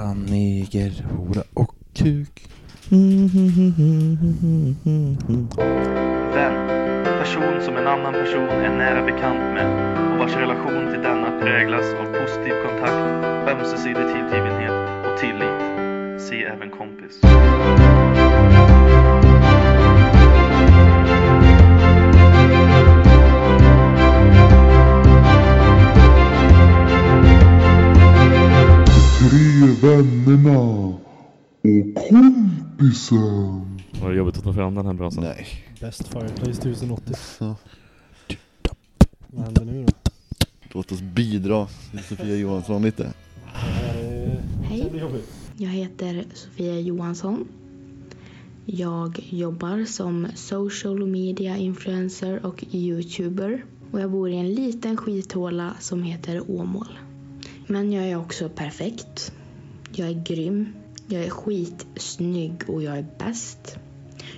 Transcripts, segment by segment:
fitta, neger, hora och kuk. Vän. Person som en annan person är nära bekant med och vars relation till denna präglas av vännerna och kompisen. Var det jobbigt att ta fram den här brasan? Nej. Best Fireplace 1080. Ja. Vad händer nu då? Låt oss bidra till Sofia Johansson lite. Är- Hej. Jag heter Sofia Johansson. Jag jobbar som social media influencer och youtuber. Och jag bor i en liten skithåla som heter Åmål. Men jag är också perfekt. Jag är grym. Jag är skitsnygg och jag är bäst.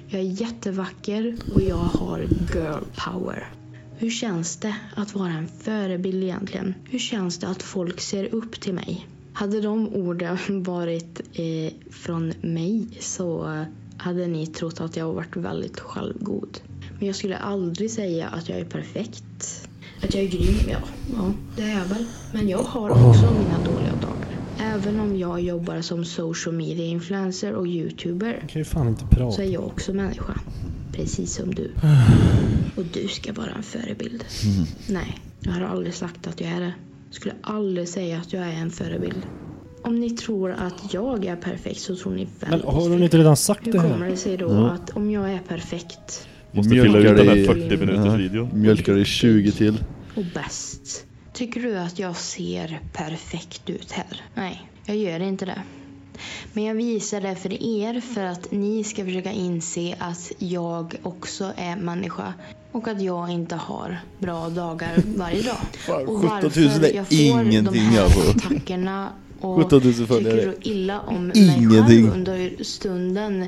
Jag är jättevacker och jag har girl power. Hur känns det att vara en förebild egentligen? Hur känns det att folk ser upp till mig? Hade de orden varit eh, från mig så hade ni trott att jag varit väldigt självgod. Men jag skulle aldrig säga att jag är perfekt. Att jag är grym, ja. Ja, det är jag väl. Men jag har också mina dåliga dagar. Även om jag jobbar som social media influencer och youtuber Jag kan ju fan inte så prata. är jag också människa. Precis som du. Och du ska vara en förebild. Nej, jag har aldrig sagt att jag är det. Skulle aldrig säga att jag är en förebild. Om ni tror att jag är perfekt så tror ni Men väldigt har hon inte redan sagt Hur det kommer här? det sig då Ja. att om jag är perfekt Måste Mjölkar fylla ut den här i- 40 minuters videon. Mjölkar i 20 till. och bäst, tycker du att jag ser perfekt ut här? Nej, jag gör inte det. Men jag visar det för er för att ni ska försöka inse att jag också är människa och att jag inte har bra dagar varje dag. Fan, Och 17 000 varför är jag får ingenting de här alltså. attackerna och 17 000 följare. tycker så illa om Ingenting. mig själv under stunden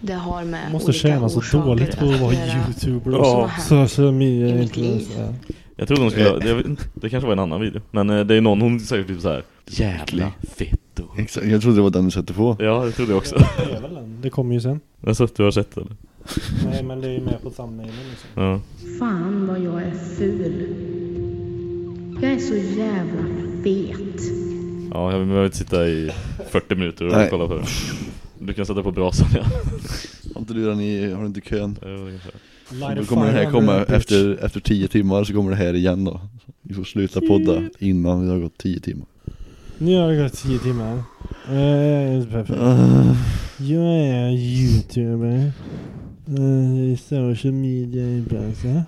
det har med Måste olika tjäna så dåligt på att vara youtuber Ja. och så. Social media influencer. Jag trodde hon skulle, det, vet inte, det kanske var en annan video. Men eh, det är någon, hon säger typ så här. Jävla fetto. Exakt, jag trodde det var den du satte på. Ja, det trodde jag också. Det är väl den. Det kommer ju sen. Alltså, du har sett det eller? Nej men det är ju med på thumbnailen liksom. Ja. Fan vad jag är ful. Jag är så jävla fet. Ja, jag behöver inte sitta i 40 minuter och Nej. kolla på det. Du kan sätta på brasan, ja. Har inte du den i, har du inte kön? Ja, det kanske. Light Då kommer det här komma efter, efter 10 timmar så kommer det här igen då. Vi får sluta podda innan det har gått 10 timmar. Nu har det gått 10 timmar. Jag är perfekt. Uh, Jag är youtuber. Uh, social media influencer.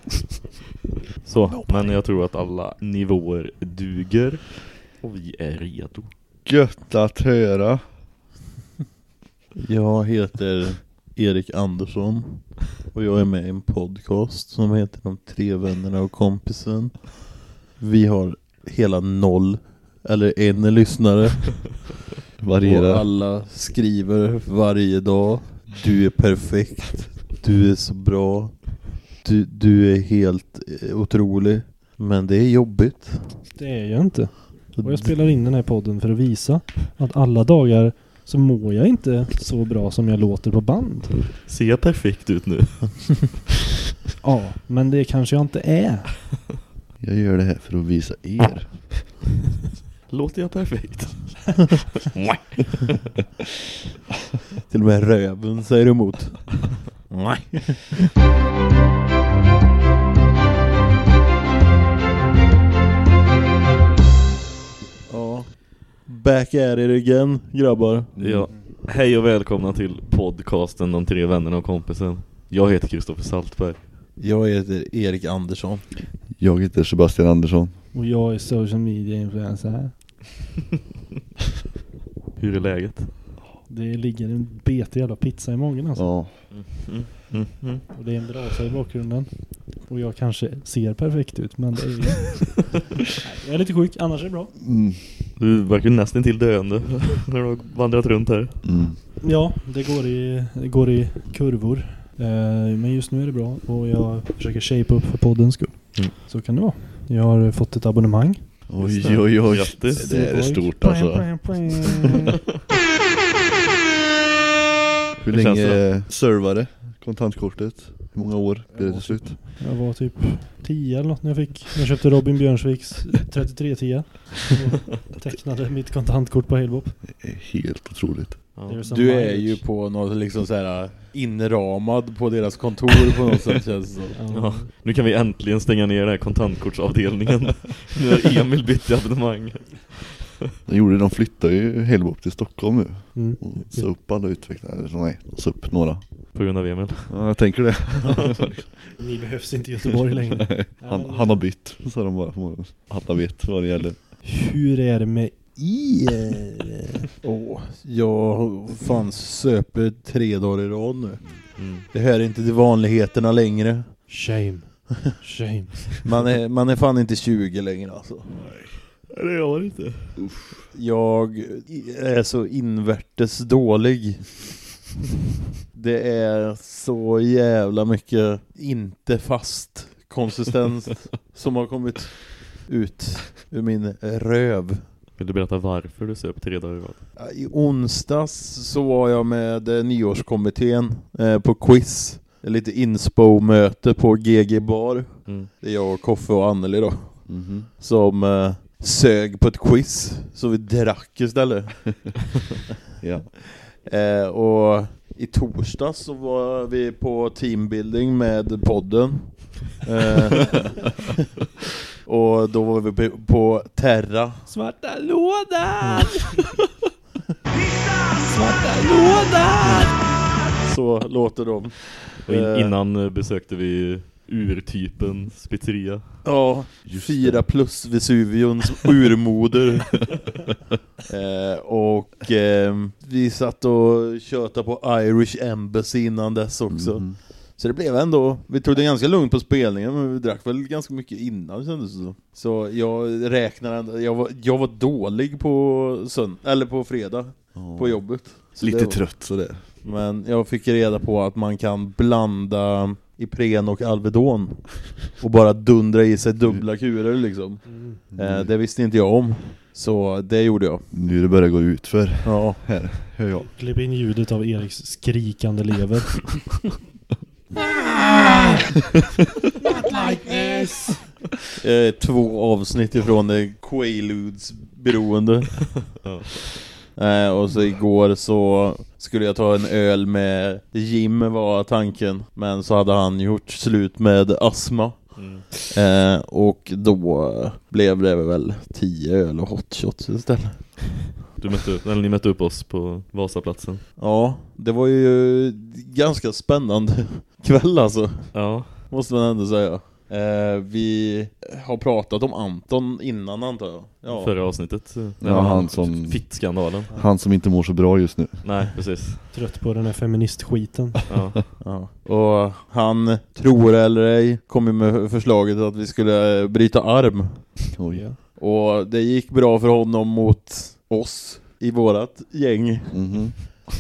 Så, men jag tror att alla nivåer duger. Och vi är redo. gött att höra. Jag heter Erik Andersson och jag är med i en podcast som heter De tre vännerna och kompisen. Vi har hela noll, eller en lyssnare. Och Varierar. alla skriver varje dag. Du är perfekt. Du är så bra. Du, du är helt eh, otrolig. Men det är jobbigt. Det är jag inte. Och jag spelar in den här podden för att visa att alla dagar så mår jag inte så bra som jag låter på band. Ser jag perfekt ut nu? Ja, men det kanske jag inte är. Jag gör det här för att visa er. Låter jag perfekt? Till och med röven säger emot. Nej. Back at it again, grabbar. Ja. Hej och välkomna till podcasten De tre vännerna och kompisen. Jag heter Kristoffer Saltberg. Jag heter Erik Andersson. Jag heter Sebastian Andersson. Och jag är social media influencer här. Hur är läget? Det ligger en betig jävla pizza i magen alltså. Ja. Mm, mm, mm. Och det är en brasa i bakgrunden. Och jag kanske ser perfekt ut, men det är ju... Nej, jag är lite sjuk, annars är det bra. Du verkar nästan till döende när du har vandrat runt här. Mm. Ja, det går i, det går i kurvor. Eh, men just nu är det bra och jag försöker shape upp för poddens skull. Mm. Så kan det vara. Jag har fått ett abonnemang Oj oj oj. Grattis. Det är stort alltså. Hur länge servade kontantkortet? Hur många år blev det till slut? Jag var typ 10 eller något när jag fick. När jag köpte Robin Björnsviks 3310. Och tecknade mitt kontantkort på Halebop. Det är helt otroligt. Ja. Du är ju på något liksom så här inramad på deras kontor på något sätt känns det som. Ja, nu kan vi äntligen stänga ner den här kontantkortsavdelningen. nu har Emil bytt abonnemang. De gjorde, de flyttade ju Halebop till Stockholm nu. Mm. Och sa upp alla utvecklare, eller så nej, sa upp några. På grund av Emil. Ja, jag tänker det. Ni behövs inte i Göteborg längre. Han, han har bytt, sa de bara förmodligen. Alla vet vad det gäller. Hur är det med er? Åh, jag fan söper tre dagar i rad nu. Mm. Det här är inte till vanligheterna längre. Shame. Shame. Man är, man är fan inte 20 längre alltså. Det gör inte. Jag är så invärtes dålig. Det är så jävla mycket inte fast konsistens som har kommit ut ur min röv. Vill du berätta varför du söp tre dagar i rad? I onsdags så var jag med eh, nyårskommittén eh, på quiz. Lite inspo-möte på GG Bar. Mm. Det är jag, Koffe och Anneli då. Mhm. Som eh, sög på ett quiz. Så vi drack istället. Ja. Eh, och i torsdags så var vi på teambuilding med podden. Eh, och då var vi på, Terra. Svarta lådan! Svarta lådan! Så låter de. Och in, Eh. innan eh, besökte vi urtypen pizzeria. Ja, fyra plus Vesuvions urmoder. eh, och eh, vi satt och tjötade på Irish Embassy innan dess också. Mhm. Så det blev ändå, vi tog det ganska lugnt på spelningen men vi drack väl ganska mycket innan kändes det så. Så jag räknar ändå, jag var, jag var dålig på sönd eller på fredag Ja. på jobbet. Så Lite det var- trött sådär. Men jag fick reda på att man kan blanda Ipren och Alvedon och bara dundra i sig dubbla kurer liksom. Eh, det visste inte jag om. Så det gjorde jag. Nu det börjar gå ut för Ja. här, hör jag. Klipp in ljudet av Eriks skrikande lever. Eh, två avsnitt ifrån det Quaaludes beroende. Eh, och så igår så skulle jag ta en öl med Jim var tanken. Men så hade han gjort slut med astma. Mm. Eh, och då blev det väl 10 öl och hot shots istället. Du mötte, upp- eller ni mötte upp oss på Vasaplatsen. Ja, det var ju ganska spännande kväll alltså. Ja. Måste man ändå säga. Eh, vi har pratat om Anton innan antar jag. Ja. Förra avsnittet. Ja, han som- Fittskandalen. Han som inte mår så bra just nu. Nej, precis. Trött på den här feministskiten. Ja. Ja. Och han, tror eller ej, kom ju med förslaget att vi skulle eh, bryta arm. Oj. Och det gick bra för honom mot oss i vårat gäng. Mhm.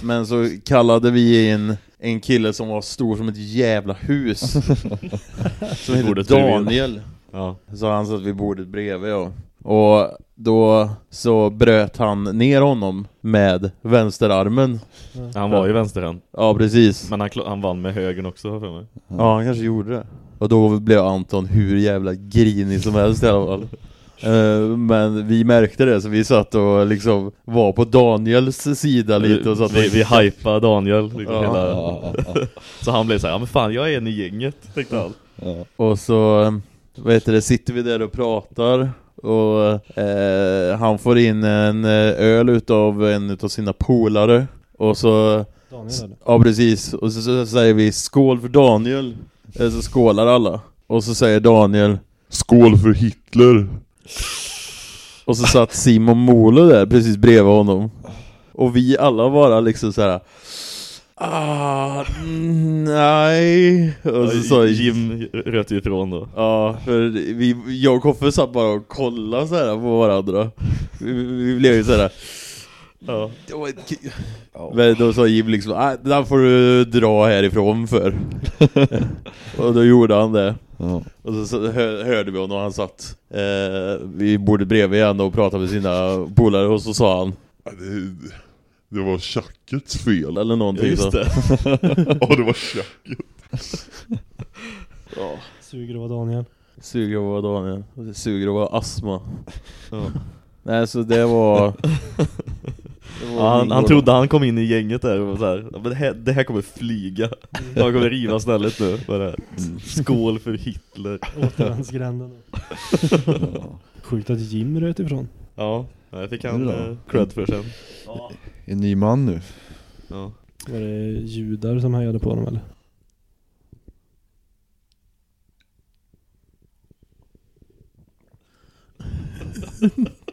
Men så kallade vi in en kille som var stor som ett jävla hus. som bredvid. Daniel. ja. Så han satt vid bordet bredvid ja. Och då så bröt han ner honom med vänsterarmen. Han var ju vänsterhänt. Ja, precis. Men han, han vann med högern också för mig. Ja, han kanske gjorde det. Och då blev Anton hur jävla grinig som helst i alla fall. Eh, Men vi märkte det så vi satt och liksom var på Daniels sida lite och satt vi, vi hypade Daniel liksom Ja. hela, Ja, ja, ja. Så han blev så här, ja men fan jag är en i gänget tänkte han. Ja. Och så eh, vad heter det, sitter vi där och pratar och eh, han får in en eh, öl utav en utav sina polare och så Daniel? Ja precis, och så, så säger vi skål för Daniel Eller så skålar alla Och så säger Daniel Skål för Hitler Och så satt Simon Molo där precis bredvid honom Och vi alla bara liksom så här. Ah, nej Och så sa Jim röt ju ifrån då. Ja, för vi, jag och Koffe satt bara och kollade så här på varandra Vi, vi blev ju så här. Ja. Men då sa Jim liksom, ah, där får du dra härifrån för Och då gjorde han det Ja. Och så, så hör, hörde vi honom och han satt eh, vid bordet bredvid igen och pratade med sina polare och så sa han Ja, Det, det var tjackets fel. eller någonting Just så. det. Ja, det var tjacket. Ja. Suger att vara Daniel. Suger att vara Daniel. Suger att vara astma. Ja. Nej så det var... Ja, han, han trodde han kom in i gänget där och så här, "Ja, men det här, det här kommer flyga. Han kommer riva stället nu. Bara, skål för Hitler. Återvändsgränden. Sjukt att Jim röt ifrån. Ja, det fick han eh, cred för sen. En ny man nu. Ja. Var det judar som hejade på honom eller?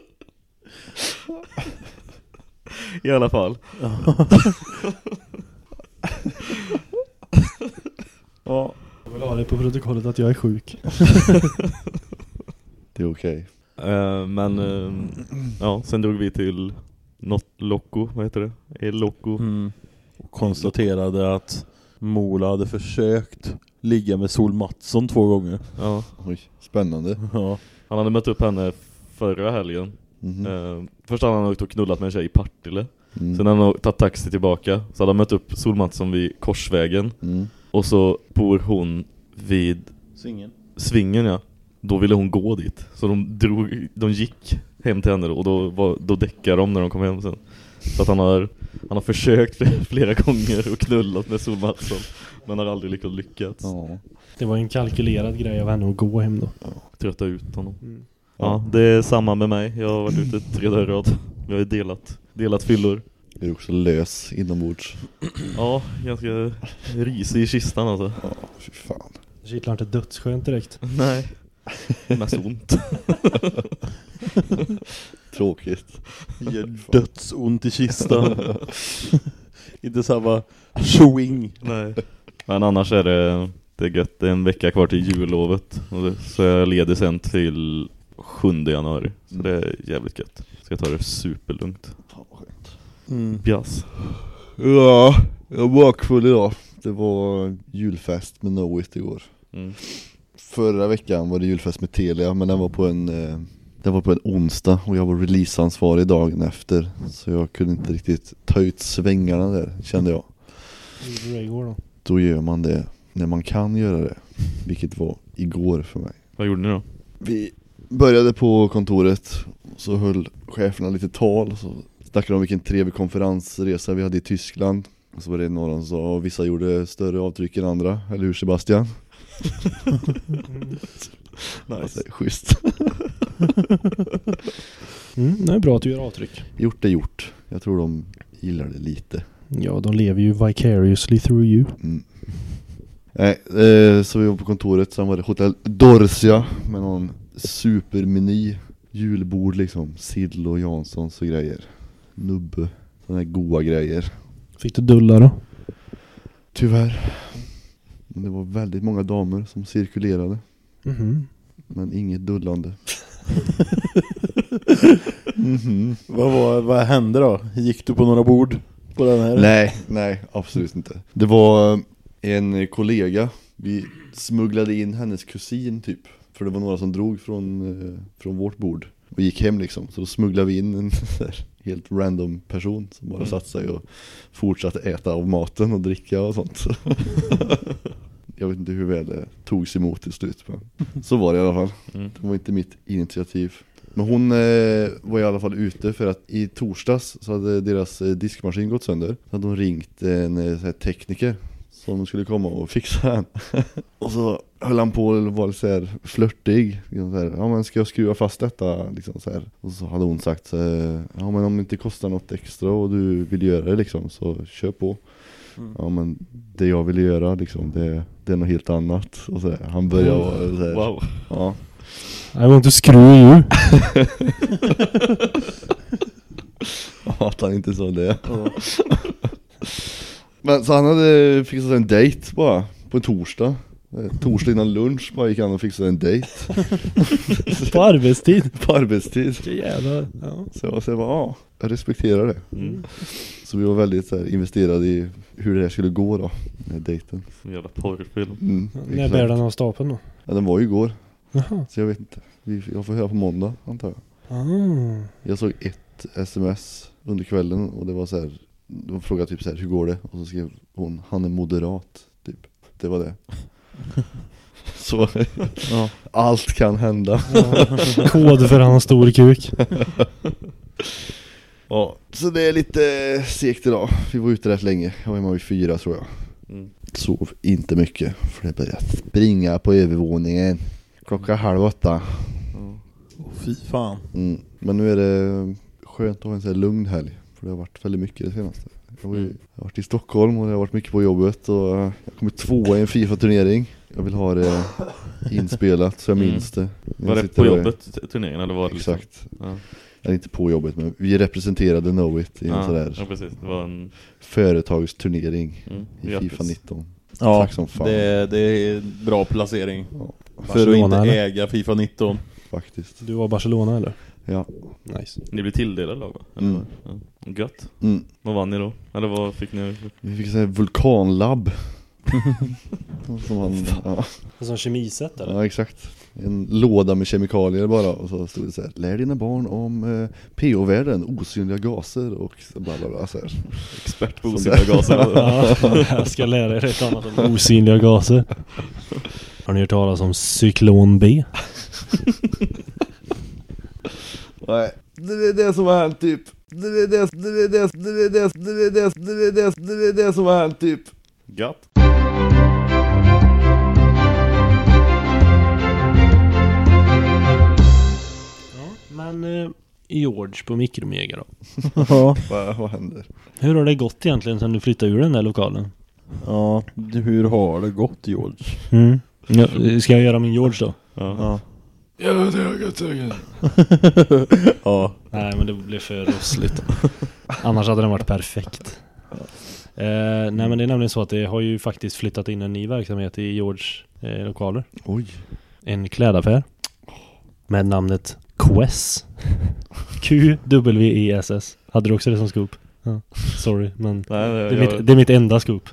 I alla fall. Ja. Jag vill ha det på protokollet att jag är sjuk. Det är okej. Eh, men eh, ja, sen drog vi till något Loco, vad heter det? El Loco. Mm. Och konstaterade att Mola hade försökt ligga med Sol Mattsson två gånger. Ja, Oj, spännande. Ja. han hade mött upp henne förra helgen. Mhm. Eh, först hade han åkt och knullat med en tjej i Partille. Mm. Sen hade han tagit taxi tillbaka. Så hade han mött upp Sol Mattsson vid Korsvägen. Mm. Och så bor hon vid Singen. Svingen ja. Då ville hon gå dit. Så de drog, de gick hem till henne och då, var, då däckade de när de kom hem sen. Så att han har, han har försökt flera, gånger och knullat med Sol Mattsson. Men har aldrig lyckats lyckats. Ja. Det var en kalkylerad grej av henne att gå hem då. Trötta ut honom. Mm. Ja, det är samma med mig. Jag har varit ute tre dagar i rad. Vi har delat, delat fyllor. Är du också lös inombords? Ja, ganska risig i kistan alltså. Ja, fy fan. Det kittlar inte dödsskönt direkt. Nej. Mest ont. Tråkigt. Gör dödsont i kistan. Inte samma swing. Nej. Men annars är det, det är gött. Det är en vecka kvar till jullovet. Så jag leder sen till 7 januari. Så det är jävligt gött. Ska ta det superlugnt. Fan vad skönt. Mm. Bjass. Ja, jag var bakfull idag. Det var julfest med Knowit igår. Mm. Förra veckan var det julfest med Telia men den var på en eh, Den var på en onsdag och jag var releaseansvarig dagen efter Så jag kunde inte riktigt ta ut svängarna där kände jag gjorde du igår då? Då gör man det när man kan göra det Vilket var igår för mig Vad gjorde ni då? Vi började på kontoret Så höll cheferna lite tal Så snackade de om vilken trevlig konferensresa vi hade i Tyskland och så var det några som sa vissa gjorde större avtryck än andra, eller hur Sebastian? Alltså, schysst. Mm, det är bra att du gör avtryck. Gjort är gjort. Jag tror de gillar det lite. Ja, de lever ju vicariously through you. Mm. Nej, eh, så vi var på kontoret, sen var det Hotel Dorsia med någon supermeny Julbord liksom, sill och Janssons och grejer Nubbe, sådana här goa grejer Fick du dulla då? Tyvärr Men det var väldigt många damer som cirkulerade Mhm. Men inget dullande Mhm. Vad, var, vad hände då? Gick du på några bord på den här? Nej, nej absolut inte Det var en kollega Vi smugglade in hennes kusin typ För det var några som drog från, eh, från vårt bord Och gick hem liksom. Så då smugglade vi in en helt random person Som bara satt sig och fortsatte äta av maten och dricka och sånt. Jag vet inte hur väl det togs emot till slut men Så var det i alla fall. Mm. Det var inte mitt initiativ. Men hon eh, var i alla fall ute för att i torsdags så hade deras eh, diskmaskin gått sönder. Så hade hon ringt en eh, tekniker Som skulle komma och fixa den Och så höll han på och var så här flörtig liksom så här, Ja men ska jag skruva fast detta? Liksom så här. Och så hade hon sagt så här, Ja men om det inte kostar något extra och du vill göra det liksom så kör på Mm. Ja men det jag vill göra liksom det, det är något helt annat och så här, Han började vara så här, Wow. Ja I want to screw you. Att han inte sa det Men så han hade fixat en dejt bara På en torsdag Eh, Torsdag innan lunch bara gick han och fixade en dejt På arbetstid. på arbetstid. Jävlar. Ja. Så jag, så jag bara, ja, jag respekterar det. Mm. Så vi var väldigt så här, investerade i hur det här skulle gå då, med dejten. Som jävla porrfilm. Mm, När bär den av stapeln då? Ja, den var ju igår, Jaha. så jag vet inte. Jag får höra på måndag, antar jag. Ah. Jag såg ett sms under kvällen och det var så här. De frågade typ så här, hur går det? Och så skrev hon, han är moderat, typ. Det var det. Så Ja. allt kan hända. Kod för hans stor kuk. Ja, så det är lite segt idag. Vi var ute rätt länge. Jag var hemma vid fyra tror jag. Mm. Sov inte mycket för det började springa på övervåningen. Klockan halv åtta. Åh, fy fan. Mm. Men nu är det skönt att ha en sån här lugn helg. För det har varit väldigt mycket det senaste. Jag, var ju, Mm. jag har varit i Stockholm och det har varit mycket på jobbet. Och jag kommer tvåa i en Fifa-turnering. Jag vill ha det inspelat så jag Mm. minns det. Var Jag det sitter på jobbet, t- turneringen, eller var det liksom? Exakt. Ja. Eller inte på jobbet men vi representerade Knowit i en Ja, sån där ja, precis. Det var en... företagsturnering Mm, i grattis. Fifa 19. Ja, Tack som fan. det, det är bra placering. Ja, För att inte äga Fifa 19. faktiskt. Du var Barcelona eller? Ja. Nice. Ni blev tilldelade lag va? Eller Mm. vad? Ja. Gött. Mm. Vad vann ni då? Eller vad fick ni? Vi fick sån här vulkanlabb. Som han, ja. Som kemiset eller? ja exakt. En låda med kemikalier bara och så stod det så här. Lär dina barn om eh, pH-värden, osynliga gaser och bla bla bla så här. Expert på osynliga det. gaser. Ja, jag ska lära er ett annat om osynliga gaser. Har ni hört talas om cyklon B? Nej. Det är det som har hänt typ. Det är det, det är det, det är det, det är det, det är det, det är det som har hänt typ. Gött. Men eh, George på Mikromega då? Ja. Vad, vad händer? Hur har det gått egentligen sen du flyttade ur den där lokalen? ja, hur har det gått George? Mm. Ja, ska jag göra min George då? Ja. Ja. Ja, det har gått säkert. ja. Nej men det blev för rossligt. Annars hade den varit perfekt. Eh, nej men det är nämligen så att det har ju faktiskt flyttat in en ny verksamhet i George eh, lokaler. Oj. En klädaffär. Med namnet Quess. Q-W-E-S-S. Hade du också det som scoop? Ja. Sorry men Nej, det, det är, jag, mitt, det är mitt enda scoop.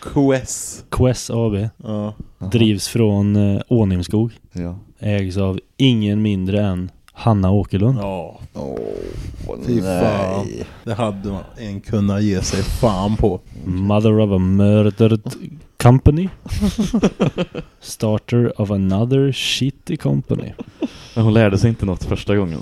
Quest. Quess AB. Ja. Drivs från eh, Ånimskog. Ja. Ägs av ingen mindre än Hanna Åkerlund. Ja. Åh, Fy nej. fan. Det hade man en kunnat ge sig fan på. Mother of a murdered company. Starter of another shitty company. Men hon lärde sig inte något första gången.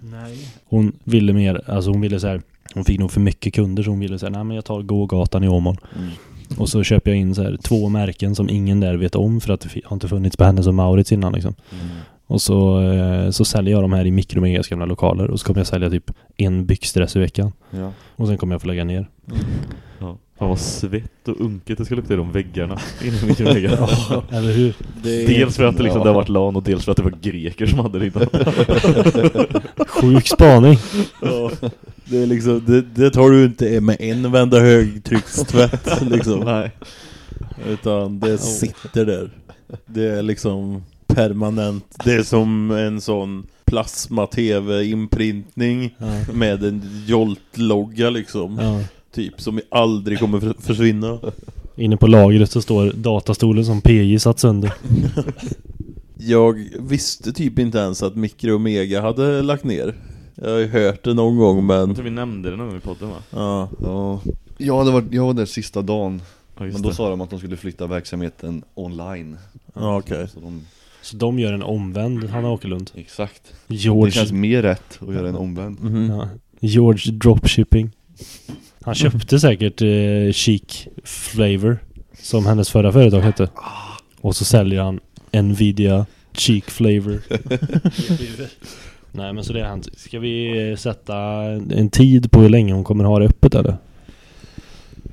Nej. Hon ville mer, alltså hon ville så här. Hon fick nog för mycket kunder så hon ville säga nej men jag tar gågatan i Åmål. Mm. Och så köper jag in så här två märken som ingen där vet om för att det har inte funnits på Hennes och Maurits innan liksom. Mm. Och så, eh, så säljer jag de här i Mikromegas gamla lokaler och så kommer jag sälja typ en byxdress i veckan. Ja. Och sen kommer jag få lägga ner. Ja. Fan vad svett och unket det skulle lukta i de väggarna inne i Mikromega. Eller hur? Dels för att det, liksom, Ja. det har varit LAN och dels för att det var greker som hade det innan. Sjuk spaning. Ja. Det, är liksom, det, det tar du inte med en vända högtryckstvätt liksom. Nej. Utan det sitter där. Det är liksom permanent. Det är som en sån plasma-tv-inprintning Ja. med en Jolt-logga liksom. Ja. Typ som aldrig kommer för- försvinna. Inne på lagret så står datastolen som PJ satt sönder. Jag visste typ inte ens att Mikro och Mega hade lagt ner. Jag har ju hört det någon gång Jag men... tror vi nämnde det någon gång i podden va? Ja. Ja. Jag, hade varit, jag var där sista dagen. Ja, Men då det. sa de att de skulle flytta verksamheten online. Ja, okej. Så de, Så de gör en omvänd Hanna Åkerlund. exakt. Det George, känns mer rätt att göra en omvänd. Mhm. ja, George Dropshipping. Han köpte säkert eh, Chic Flavor. Som hennes förra företag hette. Och så säljer han Nvidia Cheek Flavor. Nej men så det är han. Ska vi eh, sätta en tid på hur länge hon kommer ha det öppet eller?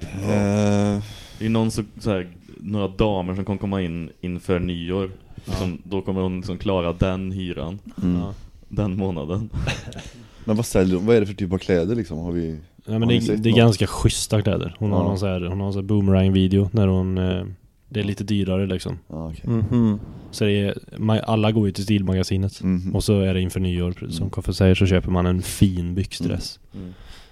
Eh, Det är någon så, så här, några damer som kommer komma in inför nyår. Som, då kommer hon liksom klara den hyran, mm. Ja. den månaden. Men vad säljer de? Vad är det för typ av kläder liksom? Har vi... Nej men Har det, det är något? ganska schyssta kläder. Hon har Ja. någon så här, hon har en sån här boomerang video när hon eh, Det är lite dyrare liksom. Ja, okej. Mhm. Så det är, alla går ju till Stilmagasinet. Mhm. Och så är det inför nyår, som Koffe säger, så köper man en fin byxdress.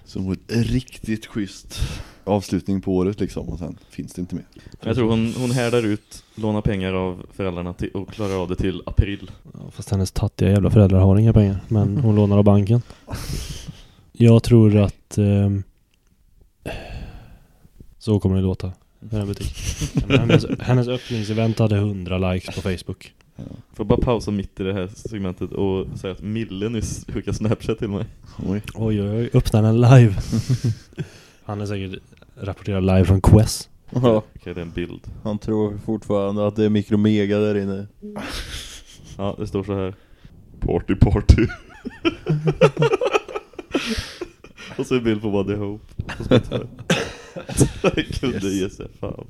Som var ett riktigt schysst avslutning på året liksom och sen finns det inte mer. Jag tror hon, hon härdar ut, lånar pengar av föräldrarna till, och klarar av det till april. Ja, fast hennes tattiga jävla föräldrar har inga pengar. Men hon lånar av banken. Jag tror att... ehm, så kommer det låta. den butiken. Hennes, hennes öppningsevent hade 100 likes på Facebook. Får bara pausa mitt i det här segmentet och säga att Mille nyss skickade Snapchat till mig. Oj. Oj oj öppnar den live. Han är säkert rapporterar live från Quest. Ja, Okej, det är en bild. han tror fortfarande att det är mikromega där inne. Ja, det står så här. Party party. Och så en bild på Body Hope. Jag kunde ge sig fan.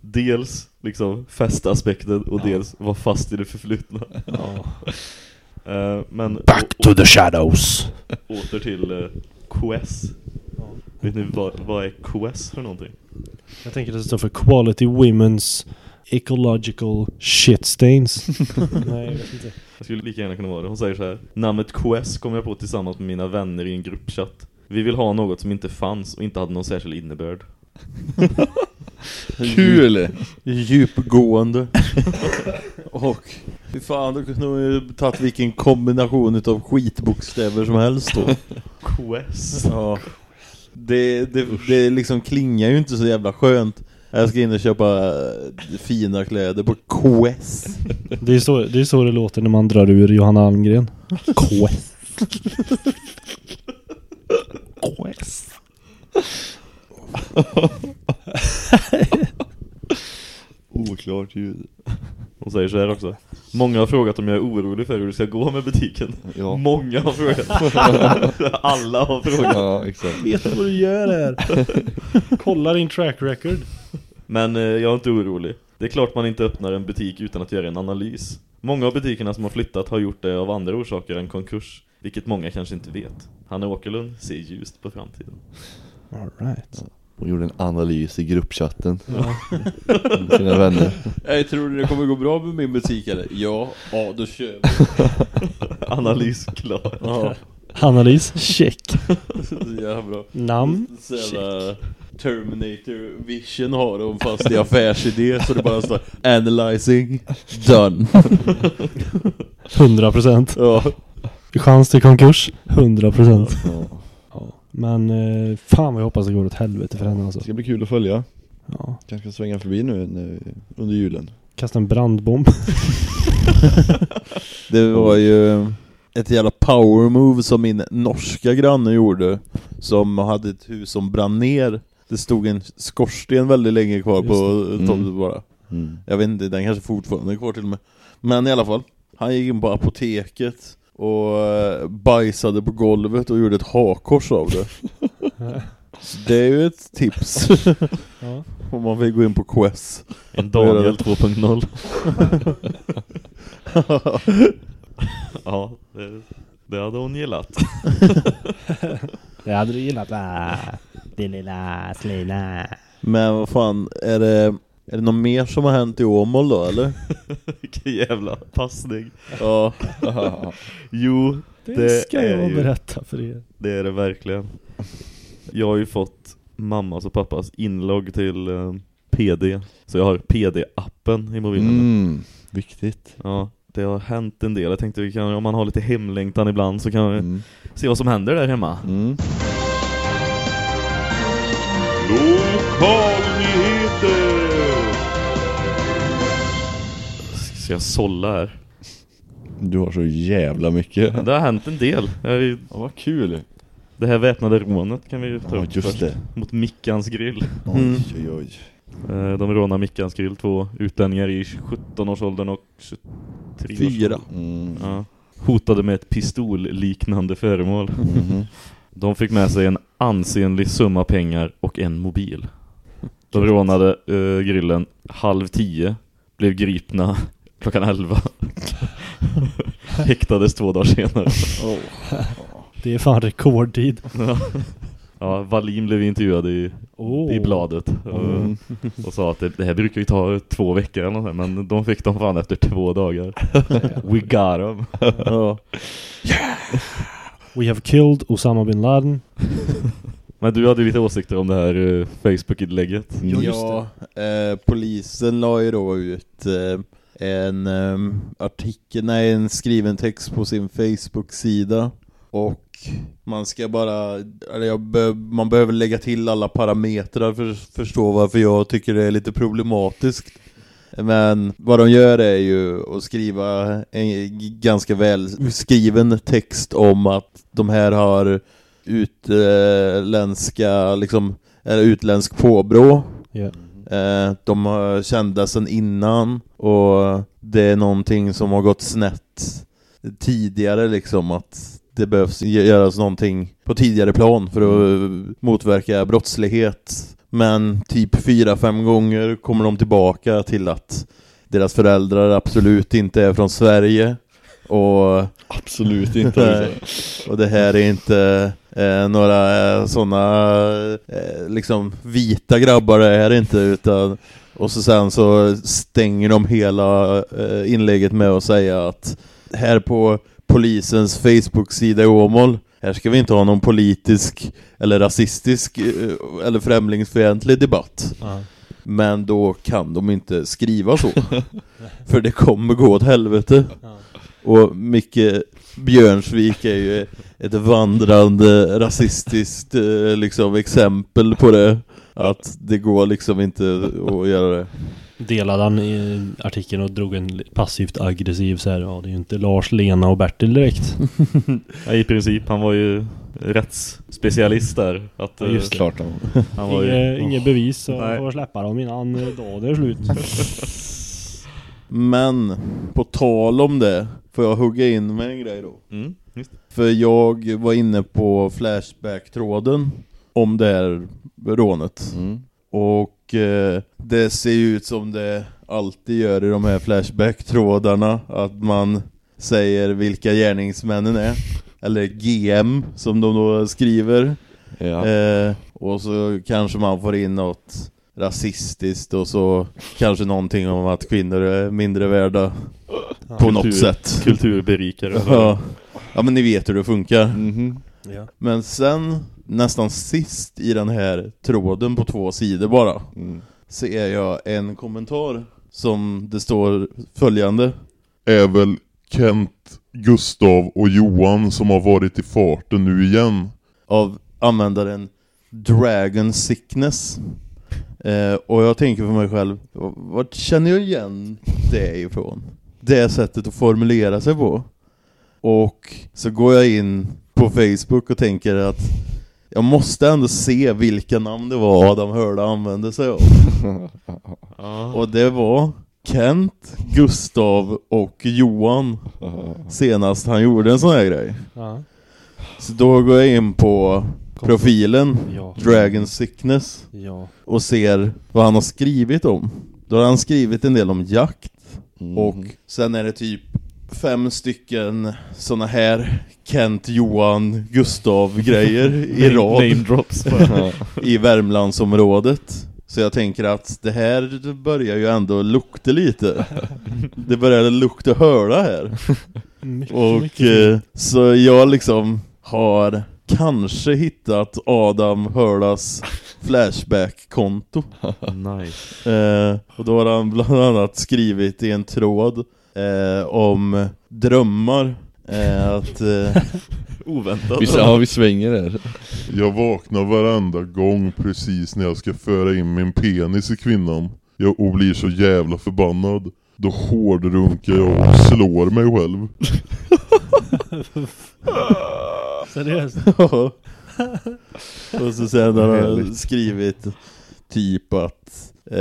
Dels liksom festaspekten och dels vara fast i det förflutna. Ja. Eh, men Back to the shadows. åter till uh, Quest. Vet ni vad, vad är Quest för någonting? Jag tänker att det står för Quality Women's Ecological Shit Stains. Nej, jag vet inte. Jag skulle lika gärna kunna vara det. Hon säger så här. Namnet Quest kom jag på tillsammans med mina vänner i en gruppchatt. Vi vill ha något som inte fanns och inte hade någon särskild innebörd. Kul! Djupgående. Och fy fan, då kunde hon ju tagit vilken kombination utav skitbokstäver som helst då. Quest? Ja. Det, det, det liksom klingar ju inte så jävla skönt. Jag ska in och köpa eh, fina kläder på Quest. Det är, så, det är så det låter när man drar ur Johanna Almgren. Quest. Quest. Oklart ljud. Hon säger så här också. Många har frågat om jag är orolig för hur det ska gå med butiken. Ja. Många har frågat. Alla har frågat. Ja, exakt. Vet du vad du gör här? Kolla din track record. Men eh, jag är inte orolig. Det är klart man inte öppnar en butik utan att göra en analys. Många av butikerna som har flyttat har gjort det av andra orsaker än konkurs. Vilket många kanske inte vet. Hanna Åkerlund ser ljust på framtiden. All right. Hon gjorde en analys i gruppchatten med sina vänner. Jag tror du det kommer gå bra med min butik eller? Ja, ja då kör vi. Analys klar. Ja, Analys, check. så jävla bra. Namn, Så jävla Terminator vision har de fast i affärsidé så det bara står Analyzing Done 100%. Ja, Chans till konkurs, 100%. Ja. Ja. Men eh, fan vad jag hoppas det går åt helvete för henne alltså. Det ska bli kul att följa. Ja. Kanske ska svänga förbi nu under julen. Kasta en brandbomb. det var ju ett jävla power move som min norska granne gjorde Som hade ett hus som brann ner Det stod en skorsten väldigt länge kvar på Mm. tomten bara Mm. Jag vet inte, den kanske fortfarande är kvar till och med Men i alla fall Han gick in på apoteket och eh, bajsade på golvet och gjorde ett hakkors av det det är ju ett tips Ja. om man vill gå in på Quest En Daniel 2.0. ja, det, det hade hon gillat. Det hade du gillat. Ah, din lilla slina. Men vad fan, är det, är det något mer som har hänt i Åmål då eller? Vilken jävla passning. Ja, Jo, Det, Det ska är jag ju- berätta för er. det är det verkligen. Jag har ju fått mammas och pappas inlogg till eh, PD. Så jag har PD-appen i mobilen. Mm. Viktigt. Ja, det har hänt en del. Jag tänkte vi kan, om man har lite hemlängtan ibland så kan vi Mm. se vad som händer där hemma. Mm. Lokalnyheter! Ska jag sålla här? Du har så jävla mycket. Det har hänt en del. Ju- Ja, vad kul. Det här väpnade rånet kan vi ju ta Ja, upp just först. det. Mot Mickans grill. Mm. Oj, oj, oj. Eh, De rånar Mickans grill, två utlänningar i 17-årsåldern och 23 Fyra. Mm. Ja. Hotade med ett pistolliknande föremål. Mhm. De fick med sig en ansenlig summa pengar och en mobil. De rånade eh, grillen halv tio, blev gripna klockan elva. Häktades två dagar senare. Det är fan rekordtid. Ja. ja, Wallin blev intervjuad i Oh. i bladet. Mm. Och, och sa att det, det här brukar ju ta två veckor eller något, men de fick dem fan efter två dagar. We got them. Ja. We have killed Osama bin Laden. Men du hade lite åsikter om det här uh, Facebook-inlägget. Ja, just ja eh, polisen la ju då ut eh, en um, artikel, nej en skriven text på sin Facebook-sida och man ska bara, eller jag be, man behöver lägga till alla parametrar för att förstå varför jag tycker det är lite problematiskt. Men vad de gör är ju att skriva en ganska väl skriven text om att de här har utländska, liksom, eller utländsk påbrå. Yeah. Eh, de är kända sedan innan och det är någonting som har gått snett tidigare liksom att det behövs göras någonting på tidigare plan för att motverka brottslighet. Men typ fyra, fem gånger kommer de tillbaka till att deras föräldrar absolut inte är från Sverige och Absolut inte. och det här är inte eh, några eh, sådana eh, liksom vita grabbar det är inte utan och så sen så stänger de hela eh, inlägget med att säga att här på polisens Facebook-sida i Åmål här ska vi inte ha någon politisk eller rasistisk eh, eller främlingsfientlig debatt. Ja. Men då kan de inte skriva så. För det kommer gå åt helvete. Ja. Och Micke Björnsvik är ju ett vandrande rasistiskt eh, liksom exempel på det. Att det går liksom inte att göra det. Delade han i artikeln och drog en passivt aggressiv så här. Ja, det är ju inte Lars, Lena och Bertil direkt. Ja, I princip, han var ju rättsspecialist där. Att, Ja, just eh, Klart han han var ju, Inge, Inget bevis så Nej. får släppa dem innan eh, dagen är slut. Men på tal om det får jag hugga in med en grej då. mm, just. För jag var inne på Flashback-tråden om det här rånet. mm. Och eh, det ser ju ut som det alltid gör i de här Flashback-trådarna Att man säger vilka gärningsmännen är Eller GM som de då skriver Ja. eh, Och så kanske man får in något rasistiskt och så kanske någonting om att kvinnor är mindre värda på något Kultur- sätt Kulturberikare. ja. ja men ni vet hur det funkar Mhm. ja. Men sen nästan sist i den här tråden på två sidor bara Mm. ser jag en kommentar som det står följande. Är väl Kent, Gustav och Johan som har varit i farten nu igen. Av användaren Dragon Sickness. Eh, och jag tänker för mig själv, vart känner jag igen det ifrån? Det sättet att formulera sig på. Och så går jag in på Facebook och tänker att jag måste ändå se vilka namn det var Adam Hörda använde sig av. Och det var Kent, Gustav och Johan senast han gjorde en sån här grej. Så då går jag in på profilen Ja. Dragon Sickness Ja. och ser vad han har skrivit om. Då har han skrivit en del om jakt Mm. och sen är det typ fem stycken såna här Kent, Johan, Gustav grejer i rad Name drops. i Värmlandsområdet. Så jag tänker att det här börjar ju ändå lukta lite. Det börjar lukta höra här. Mycket, Och mycket eh, så jag liksom har kanske hittat Adam Hörlas Flashback-konto. nice. Eh, och då har han bland annat skrivit i en tråd eh, om drömmar. Eh, att eh, Oväntat. Vi, ja, vi svänger där. Jag vaknar varenda gång precis när jag ska föra in min penis i kvinnan. Jag och blir så jävla förbannad. Då hårdrunkar jag och slår mig själv. Seriöst? och så sen har han skrivit typ att eh,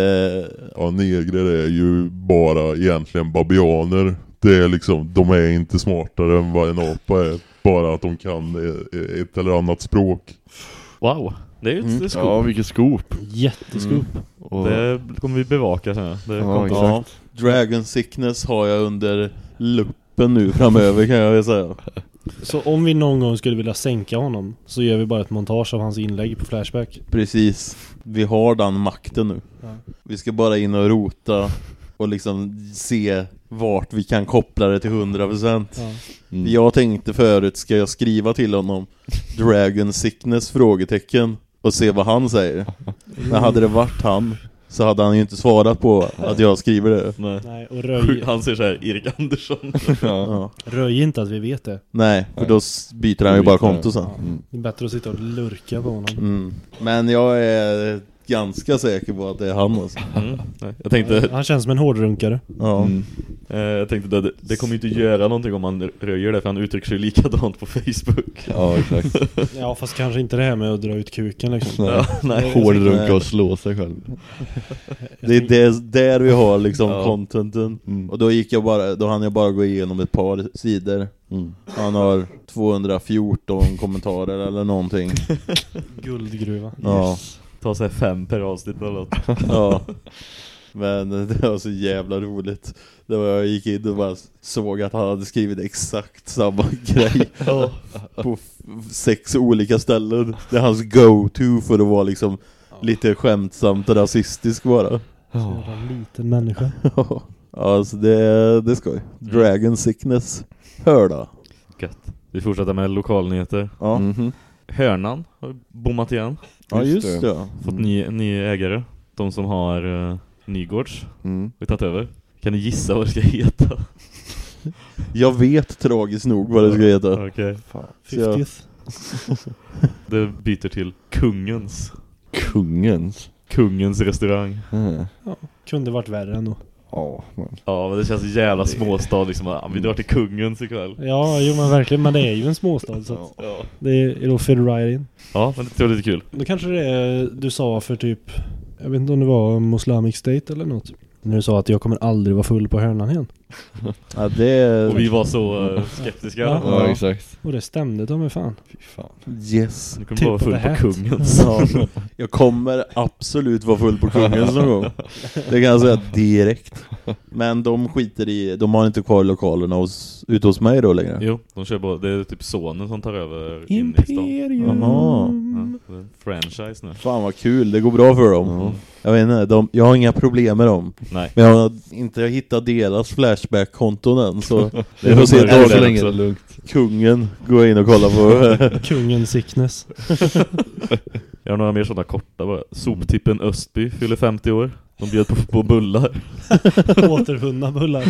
Ja, negrer är ju bara egentligen babianer. Det är liksom, de är inte smartare än vad en apa är. Bara att de kan eh, ett eller annat språk. Wow. Det är ju ett Mm. skop. Ja, vilket skop. Jätteskup. Och, Det kommer vi bevaka sen. Det Ja, kommer- exakt. ja, Dragon Sickness har jag under luppen nu framöver kan jag säga. Så om vi någon gång skulle vilja sänka honom så gör vi bara ett montage av hans inlägg på Flashback. Precis. Vi har den makten nu. Ja. Vi ska bara in och rota och liksom se vart vi kan koppla det till 100%. Ja. Mm. Jag tänkte förut, ska jag skriva till honom Dragon sickness? frågetecken och se vad han säger. Men hade det varit han så hade han ju inte svarat på att jag skriver det. Nej. Nej, och röj, Han säger så här, Erik Andersson. Ja. röj inte att vi vet det. Nej, för då s- byter han ju bara konto sen. Mm. Det är bättre att sitta och lurka på honom. Mm. Men jag är ganska säker på att det är han alltså. Mm. Nej. Jag tänkte, Han känns som en hårdrunkare. Ja. Mm. eh, jag tänkte det, det kommer inte göra någonting om man röjer det för han uttrycker sig likadant på Facebook. Ja, exakt. Ja, fast kanske inte det här med att dra ut kuken liksom. Nej. Ja, nej. Hårdrunka och slå sig själv. Det är det, där vi har liksom Ja. contenten. Mm. Och då gick jag bara, då hann jag bara gå igenom ett par sidor. Mm. Han har 214 kommentarer eller någonting. Guldgruva. Ja. Ta så här fem per avsnitt eller något. ja. Men det var så jävla roligt. Det var jag gick in och bara såg att han hade skrivit exakt samma grej. På sex olika ställen. Det är hans go-to för att vara liksom lite skämtsamt och rasistisk bara. Så jävla liten människa. Ja, alltså det, det skoj. Dragon sickness. Hörda. Gött. Vi fortsätter med lokalnyheter. Ja, Mhm. Hörnan har bommat igen. Ja Just just det. Fått ny, ny ägare. De som har uh, Nygårds Mm. har tagit över. Kan ni gissa vad det ska heta? Jag vet tragiskt nog vad det ska heta. Okej. 50th. Det byter till Kungens. Kungens. Kungens restaurang. Mm. Kunde varit värre ändå. Ja, men. Ja, men det känns jävla småstad liksom. Ja, vi drar till Kungens ikväll. Ja, jo men verkligen. Men det är ju en småstad så att Ja. det är, it'll fit right in. ja, men det tror jag är lite kul. Då kanske det är du sa för typ, jag vet inte om det var Moslamic State eller något. När du sa att jag kommer aldrig vara full på hörnan igen. Ja, det Och vi var så eh, skeptiska. Ja. Ja, exakt. Och det stämde ta mig fan. Fy fan. Yes. Nu kommer Typ vara full på. Kungens. Ja, jag kommer absolut vara full på kungens någon gång. Det kan jag säga direkt. Men de skiter i, de har inte kvar lokalerna hos, ute hos mig då längre. Jo, de kör bara, det är typ sonen som tar över in i stan. Imperium. Ja, franchise nu. Fan vad kul, det går bra för dem. Ja. Jag vet inte, de, jag har inga problem med dem. Nej. Men jag har inte hittat deras Flashback-konton än så Det vi får se är Än så dagen kungen gå in och kolla på Kungen sickness. Jag har några mer sådana korta bara. Soptippen Östby fyller 50 år. De bjöd på, på bullar. Återvunna bullar.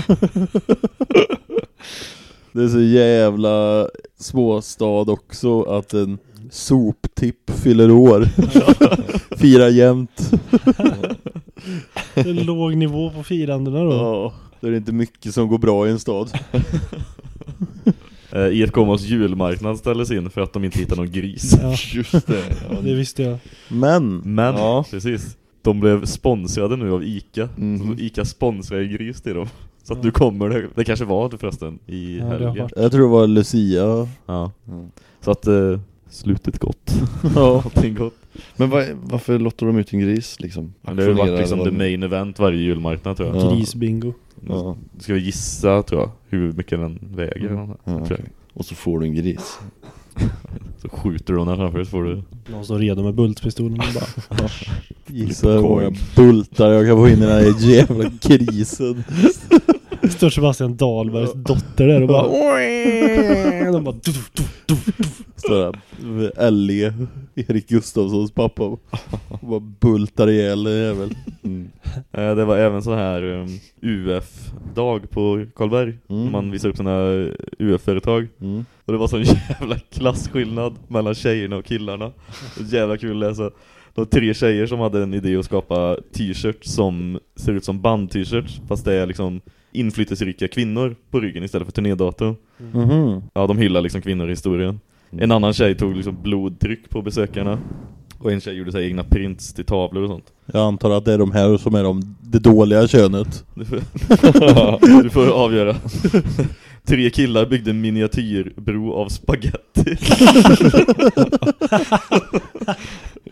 Det är så jävla småstad också att en soptipp fyller år. Firar jämt. Det är låg nivå på firandena då. Ja, det är inte mycket som går bra i en stad. Eh, I ett Komos julmarknad ställdes in för att de inte hittade någon gris. Ja, Just det. Ja. det visste jag. Men, Men, Ja. precis. De blev sponsrade nu av Ica. Mhm. Så Ica sponsrar en gris till dem. Så att nu kommer det. Det kanske var det förresten i Ja, det har helgen. varit. jag tror det var Lucia. Ja. Ja. Så att eh, slutet gott. Ja. Allting gott. Men vad, varför lottar de ut en gris liksom? Det har ju varit liksom the main event varje julmarknad tror jag. Ja. Grisbingo. Ja. Ska vi gissa tror jag hur mycket den väger något. Ja, okej. Och så får du en gris. Så skjuter du den här framför så får du Någon står redo med bultpistolen och bara Gissa hur många bultar jag kan få in i den här jävla grisen. Står Sebastian Dahlbergs dotter där och bara De bara du, du, du, du. Står där, LE, Erik Gustafssons pappa. Och bara bultar ihjäl en jävel. Mm. Eh, Det var även så här um, UF-dag på Karlberg. Mm. Man visar upp sina UF-företag. Mm. Och det var sån jävla klasskillnad mellan tjejerna och killarna. Så jävla kul att läsa. De tre tjejer som hade en idé att skapa t-shirts som ser ut som band-t-shirts. Fast det är liksom inflytelserika kvinnor på ryggen istället för turnédatum. Mhm. Ja, de hyllar liksom kvinnor i historien. En annan tjej tog liksom blodtryck på besökarna. Och en tjej gjorde sig egna prints till tavlor och sånt. Jag antar att det är de här som är de, det dåliga könet. Du får, du får avgöra. Tre killar byggde en miniatyrbro av spaghetti.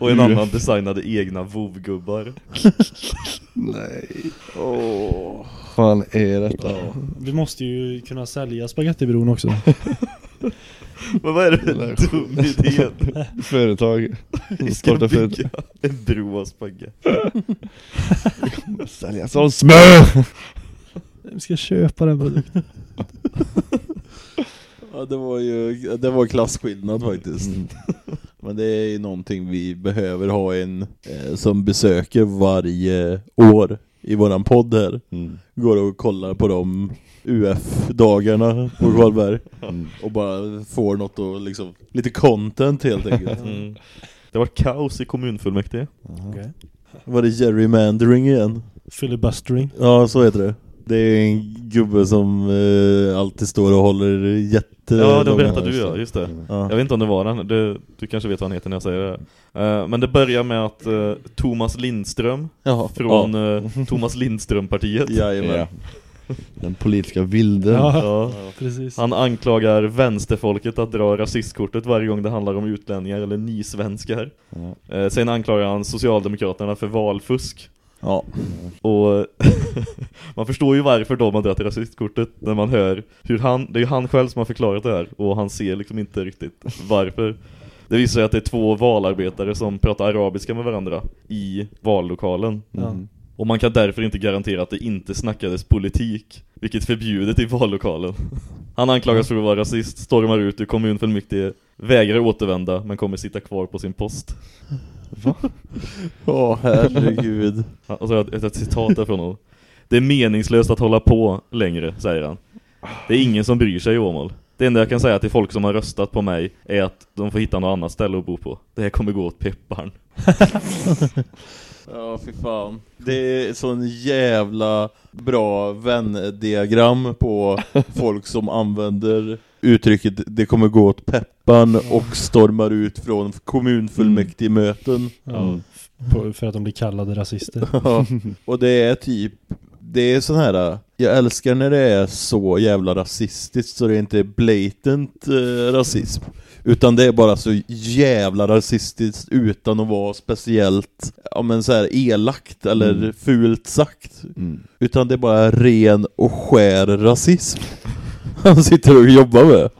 och en annan designade egna vovgubbar. Nej. Åh. Fan är detta? Vi måste ju kunna sälja spagettibron också. Men vad är det för dum idé? Företag. Vi ska Starta företag. bygga en bro av spagetti. Sälja som smör! Vem ska köpa den produkten? Ja, det var ju det var klasskillnad faktiskt. Men det är ju någonting vi behöver ha en eh, som besöker varje år i våran podd här. Mm. Går och kollar på de UF-dagarna på Karlberg Mm. och bara får något och liksom lite content helt enkelt. Mm. Det var kaos i kommunfullmäktige. Var det gerrymandering igen? Filibustering. Ja, så heter det. Det är en gubbe som eh, alltid står och håller jätte... Ja, det berättade du ja, just det. Ja. Jag vet inte om det var han, du, du kanske vet vad han heter när jag säger det. Eh, men det börjar med att eh, Thomas Lindström Jaha, från uh, Thomas Lindström-partiet. ja. Ja. Den politiska vilden. Ja, Ja. precis. Han anklagar vänsterfolket att dra rasistkortet varje gång det handlar om utlänningar eller nysvenskar. Ja. Sen anklagar han Socialdemokraterna för valfusk. Ja. Och man förstår ju varför de har dragit rasistkortet när man hör hur han, det är ju han själv som har förklarat det här och han ser liksom inte riktigt varför. Det visar sig att det är två valarbetare som pratar arabiska med varandra i vallokalen. Mm. Och man kan därför inte garantera att det inte snackades politik, vilket förbjudet i vallokalen. Han anklagas för att vara rasist, stormar ut ur kommunfullmäktige, vägrar återvända men kommer sitta kvar på sin post. Åh, herregud. Ja, Och så har ett, ett citat där från honom. Det är meningslöst att hålla på längre, säger han. Det är ingen som bryr sig i Åmål. Det enda jag kan säga till folk som har röstat på mig är att de får hitta något annat ställe att bo på. Det här kommer gå åt pepparn. Ja, fy fan. Det är sån jävla bra vändiagram på folk som använder uttrycket det kommer gå åt peppan och stormar ut från kommunfullmäktigemöten. Ja, på, för att de blir kallade rasister. Ja, och det är typ det är sån här jag älskar när det är så jävla rasistiskt så det inte är blatant eh, rasism utan det är bara så jävla rasistiskt utan att vara speciellt ja men så här elakt eller Mm. fult sagt Mm. utan det är bara ren och skär rasism han sitter och jobbar med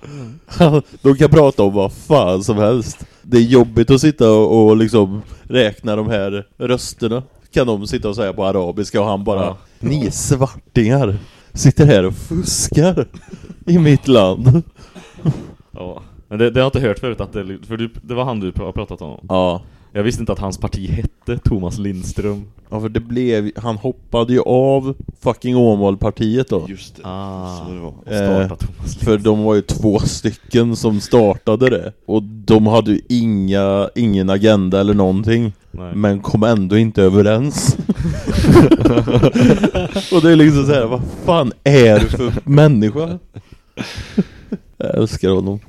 de kan prata om vad fan som helst det är jobbigt att sitta och, och liksom räkna de här rösterna kan de sitta och säga på arabiska och han bara Ja. Ni svartingar sitter här och fuskar i mitt land Ja. Men det, det har jag inte hört förut att det, för du, det var han du har pratat om. Ja, Jag visste inte att hans parti hette Thomas Lindström. ja för det blev, han hoppade ju av fucking Åmålpartiet då Just det. Ah. Så det var. Och starta Eh, Thomas För de var ju två stycken som startade det Och de hade ju inga, ingen agenda eller någonting Nej. Men kom ändå inte överens Och det är liksom så här, vad fan är du för människa? Jag älskar honom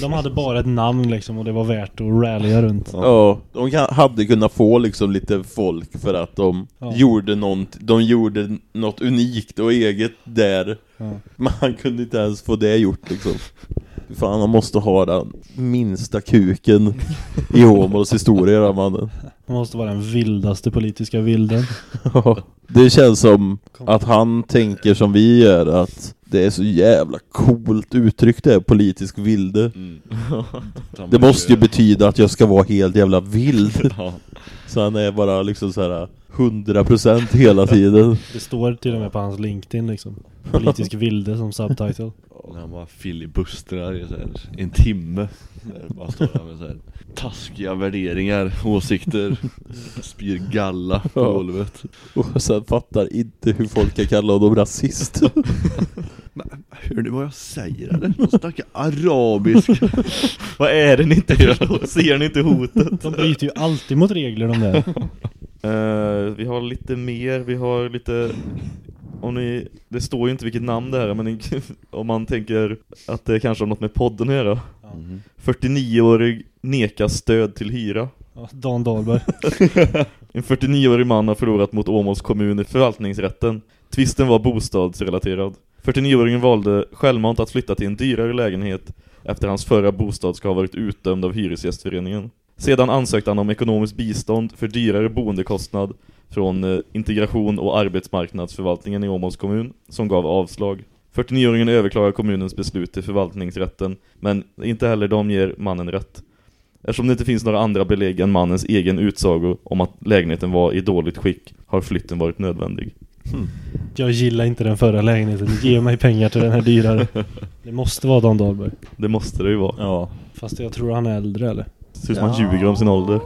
De hade bara ett namn liksom och det var värt att rallya runt. Ja, de kan, hade kunnat få liksom lite folk för att de Ja. gjorde något, de gjorde något unikt och eget där Ja. Men han kunde inte ens få det gjort liksom Fan, han måste ha den minsta kuken i Åmåls historia den mannen Han måste vara den vildaste politiska vilden. Ja, Det känns som att han tänker som vi gör att det är så jävla coolt uttryck det är, politisk vilde Mm. Det måste ju betyda att jag ska vara helt jävla vild. Så han är bara liksom så här 100% hela tiden Det står till och med på hans LinkedIn liksom. Politisk vilde som subtitle. När han bara filibustrar i så här, en timme Där bara står han med så här taskiga värderingar, åsikter Spyr galla på Ja. golvet Och sen fattar inte hur folk kan kalla honom rasist Hör ni vad jag säger eller? De snackar arabiska Vad är det ni inte förstår? Ser ni inte hotet? De bryter ju alltid mot regler de där. Eh, vi har lite mer, vi har lite om ni, det står ju inte vilket namn det här är, men ni, om man tänker att det kanske har något med podden att göra. Mhm. 49-årig nekas stöd till hyra. Ja, Dan Dahlberg. En 49-årig man har förlorat mot Åmåls kommun i förvaltningsrätten. Tvisten var bostadsrelaterad. 49-åringen valde självmant att flytta till en dyrare lägenhet efter hans förra bostad ska ha varit utdömd av Hyresgästföreningen. Sedan ansökte han om ekonomiskt bistånd för dyrare boendekostnad från eh, integration och arbetsmarknadsförvaltningen i Åmåls kommun som gav avslag. 49-åringen överklagar kommunens beslut till förvaltningsrätten, men inte heller de ger mannen rätt. Eftersom det inte finns några andra belägg än mannens egen utsago om att lägenheten var i dåligt skick har flytten varit nödvändig. Jag gillar inte den förra lägenheten. Ge mig pengar till den här dyrare. Det måste vara Dan Dahlberg. Det måste det ju vara. Ja. Fast jag tror han är äldre eller? Det ser ut som han ljuger om sin ålder.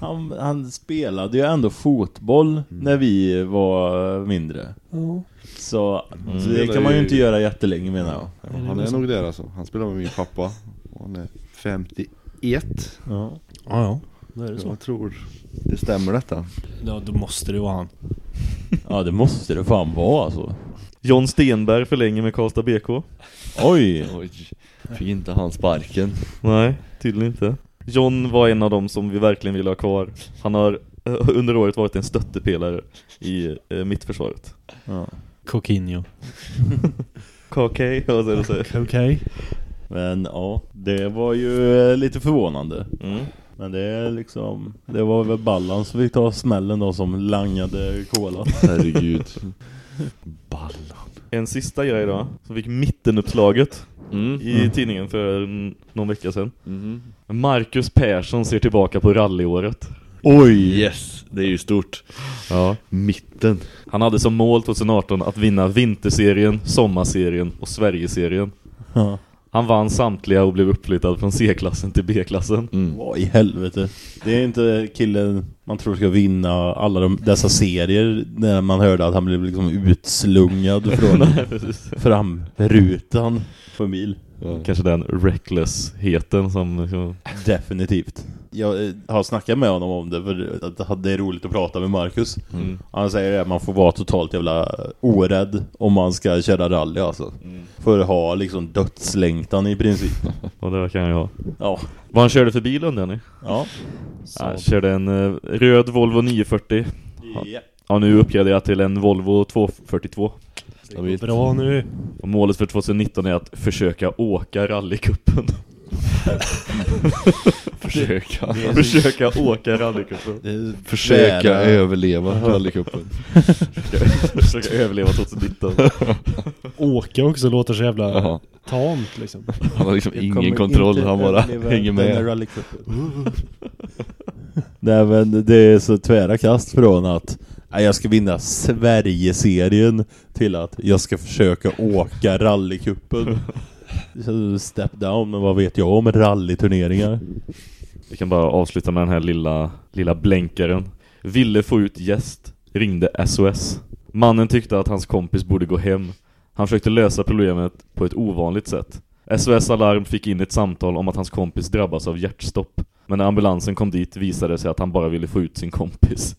Han, han spelade ju ändå fotboll när vi var mindre. Ja. Så, Mm. så det kan man ju inte göra jättelänge menar jag. Ja, han är nog där alltså. Han spelar med min pappa. Och han är 51. Ja. Ja, ja. Då är det Så jag tror det stämmer detta. Ja, då måste det vara han. ja, det måste det fan vara alltså. John Stenberg förlänger med Karlstad BK. Oj! Oj, fick inte han sparken. Nej, tydligen inte. John var en av dem som vi verkligen ville ha kvar. Han har eh, under året varit en stöttepelare i eh, mittförsvaret. Ja. Coquinho. KK, vad säger du? Okej. Men ja, det var ju eh, lite förvånande. Mm. Men det är liksom, det var väl Ballan som fick ta smällen då som langade kola. Herregud. Ballan. En sista grej då, som fick mittenuppslaget Mm. i tidningen för mm, någon vecka sedan. Mhm. Marcus Persson ser tillbaka på rallyåret. Oj! Yes, det är ju stort. Ja. Mitten. Han hade som mål 2018 att vinna vinterserien, sommarserien och Sverigeserien. Ja. Han vann samtliga och blev uppflyttad från C-klassen till B-klassen. Mm. Vad i helvete. Det är inte killen man tror ska vinna alla de, dessa serier när man hörde att han blev liksom utslungad från framrutan en bil. Ja. Kanske den recklessheten som liksom, Definitivt. Jag eh, har snackat med honom om det för att det är roligt att prata med Marcus. mm. Han säger att man får vara totalt jävla orädd om man ska köra rally alltså. För att ha liksom dödslängtan i princip. Och det kan jag ha. Ja. Vad han körde för bil undrar ni? Ja. Han körde en eh, röd Volvo 940. Ja. Ja, nu uppgraderat till en Volvo 242. Jag vet. Bra nu. Och målet för 2019 är att försöka åka rallycupen. Försöka. försöka åka rallycupen. Det Försöka nära. överleva rallycupen. försöka överleva 2019. Åka också låter så jävla Jaha. tamt liksom. Han har liksom ingen kontroll, han bara hänger med. Nej men det är så tvära kast från att jag ska vinna Sverigeserien till att jag ska försöka åka rallycupen. Step down, men vad vet jag om rallyturneringar? Vi kan bara avsluta med den här lilla, lilla blänkaren. Ville få ut gäst, ringde SOS. Mannen tyckte att hans kompis borde gå hem. Han försökte lösa problemet på ett ovanligt sätt. SOS Alarm fick in ett samtal om att hans kompis drabbas av hjärtstopp. Men när ambulansen kom dit visade det sig att han bara ville få ut sin kompis.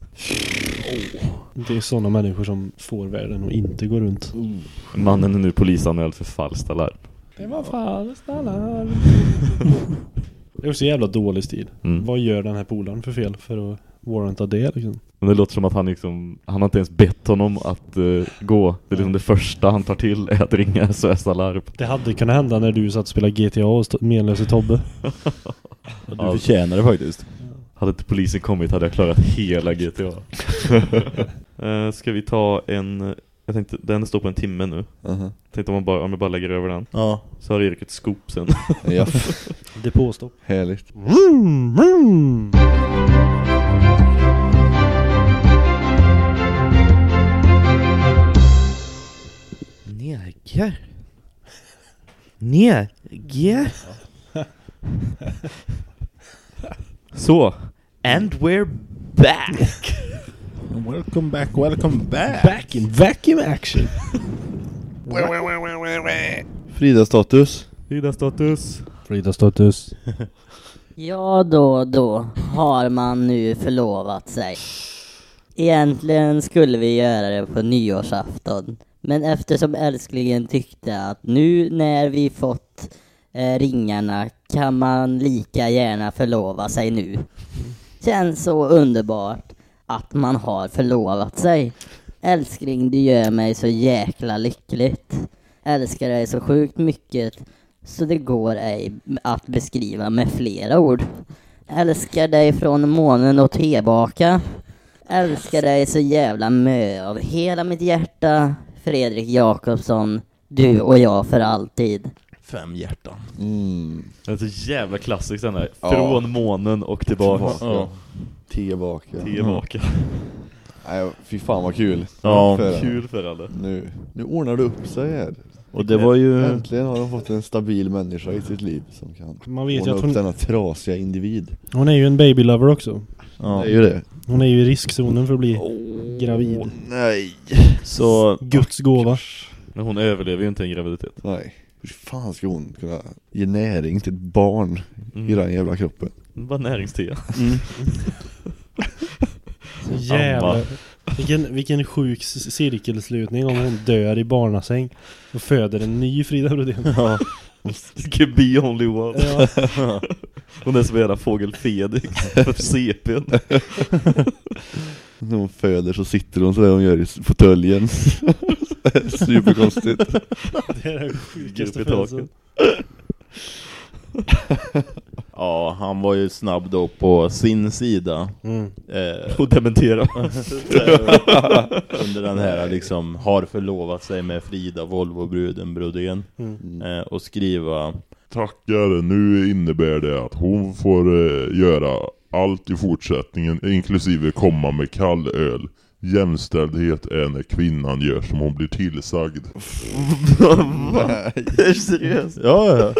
Det är sådana människor som får världen och inte går runt. Mannen är nu polisanmäld för falskt alarm. Det var falskt alarm. Det är också jävla dålig stil. Mm. Vad gör den här polaren för fel för att warranta det liksom? Men det låter som att han liksom, han har inte ens bett honom att eh, gå. Det är liksom det första han tar till är att ringa SOS Alarm. Det hade kunnat hända när du satt och spelade GTA och stod menlös i Tobbe. Du förtjänar det faktiskt. Hade inte polisen kommit hade jag klarat hela GTA. uh, ska vi ta en... Jag tänkte, den står på en timme nu. Aha. Tänkte om, man bara, om jag bara lägger över den. Ja. Så har Erik ett scoop sen. Ja, Depåstopp. härligt. Neger. Neger. Så. And we're back. Welcome back, welcome back! Back in vacuum action. Frida status. Frida status. Frida status. Ja då, då har man nu förlovat sig. Egentligen skulle vi göra det på nyårsafton. Men eftersom älsklingen tyckte att nu när vi fått eh, ringarna kan man lika gärna förlova sig nu. Känns så underbart att man har förlovat sig. Älskling, du gör mig så jäkla lyckligt. Älskar dig så sjukt mycket så det går ej att beskriva med flera ord. Älskar dig från månen och tillbaka. Älskar dig så jävla mö av hela mitt hjärta. Fredrik Jakobsson, Du och jag för alltid. Fem hjärtan. Mm. Det är så jävla klassiskt den här. Ja. Från månen och tillbaka. Tillbaka. Tillbaka. Tillbaka. Nej, fy fan vad kul. Ja, För. Kul för alla. Nu, nu ordnar det upp sig här. Och det var ju... Äntligen har de fått en stabil människa i sitt liv som kan Man vet ordna att upp hon, denna trasiga individ. hon är ju en baby lover också. Ja. Det är ju det. Hon är ju i riskzonen för att bli gravid. Nej. Så Guds gåva. Men hon överlever ju inte en graviditet. Nej. Hur fan ska hon kunna ge näring till ett barn i Mm. den jävla kroppen? Bara näringstea. Så jävla... Vilken, vilken sjuk cirkelslutning om hon dör i barnasäng och föder en ny Frida Brodén. ja. Can be only one. Ja. Hon är som en jävla fågel Felix för CPn. När hon föder så sitter hon sådär hon gör i fåtöljen. Superkonstigt. Det är den sjukaste födelsen. Ja, han var ju snabb då på sin sida. Mm. Eh, Och dementera. under den här liksom har förlovat sig med Frida Volvo-bruden Brodén Mm. eh, och skriva Tackar, nu innebär det att hon får eh, göra allt i fortsättningen, inklusive komma med kall öl. Jämställdhet är när kvinnan gör som hon blir tillsagd. Seriöst? Ja, ja.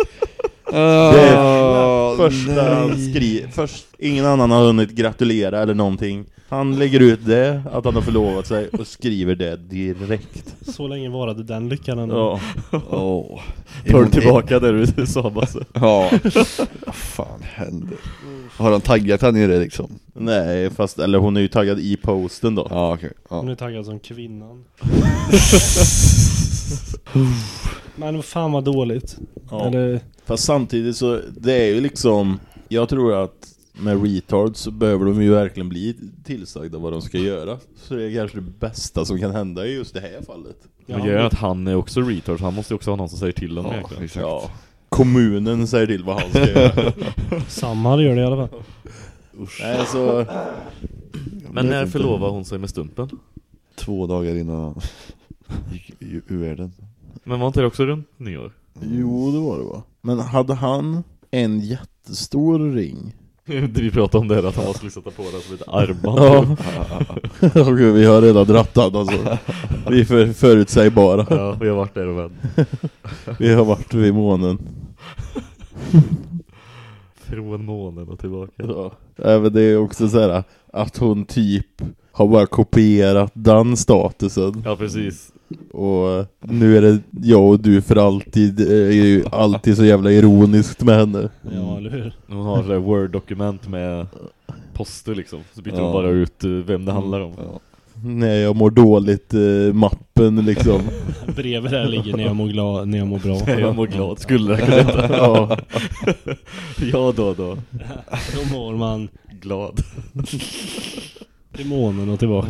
Det är Första han skri först, ingen annan har hunnit gratulera eller någonting. Han lägger ut det, att han har förlovat sig och skriver det direkt. Så länge varade den lyckan ändå. Ja. Tar hon- tillbaka där du sa Basse. Ja. Vad fan händer? Har han taggat henne i det liksom? Nej, fast eller hon är ju taggad i posten då. Ja okej. Hon Ja. är taggad som kvinnan. Men vad fan vad dåligt. Ja. Eller, Fast samtidigt så, det är ju liksom Jag tror att med retards så behöver de ju verkligen bli tillsagda vad de ska göra Så det är kanske det bästa som kan hända i just det här fallet Men grejen att han är också retard, så han måste ju också ha någon som säger till honom Ja, exakt. Ja Kommunen säger till vad han ska göra Samma gör det i alla fall. Nej så Men när förlovar hon sig med Stumpen? Två dagar innan han gick ur världen. Men var inte det också runt nyår? Jo det var det va Men hade han en jättestor ring? Vi pratade om det här, att han liksom sätta på den som ett armband. Ja Okej, vi har redan rattat alltså Vi är för förutsägbara Ja, vi har varit där och vänt. Vi har varit vid månen Från månen och tillbaka. Ja. Även det är också så här att hon typ har bara kopierat den statusen Ja, precis. och nu är det jag och du för alltid Det är ju alltid så jävla ironiskt med henne. Ja, eller hur? Hon har sådär Word-dokument med poster liksom. Så byter hon Ja. bara ut eh, vem det handlar om. Ja. Nej, jag mår dåligt eh, mappen liksom. Bredvid där ligger när jag mår, glad, när jag mår bra. Jag mår glad, skulle det kunna ja. Ja då då. Då mår man Glad. Till månen och tillbaka.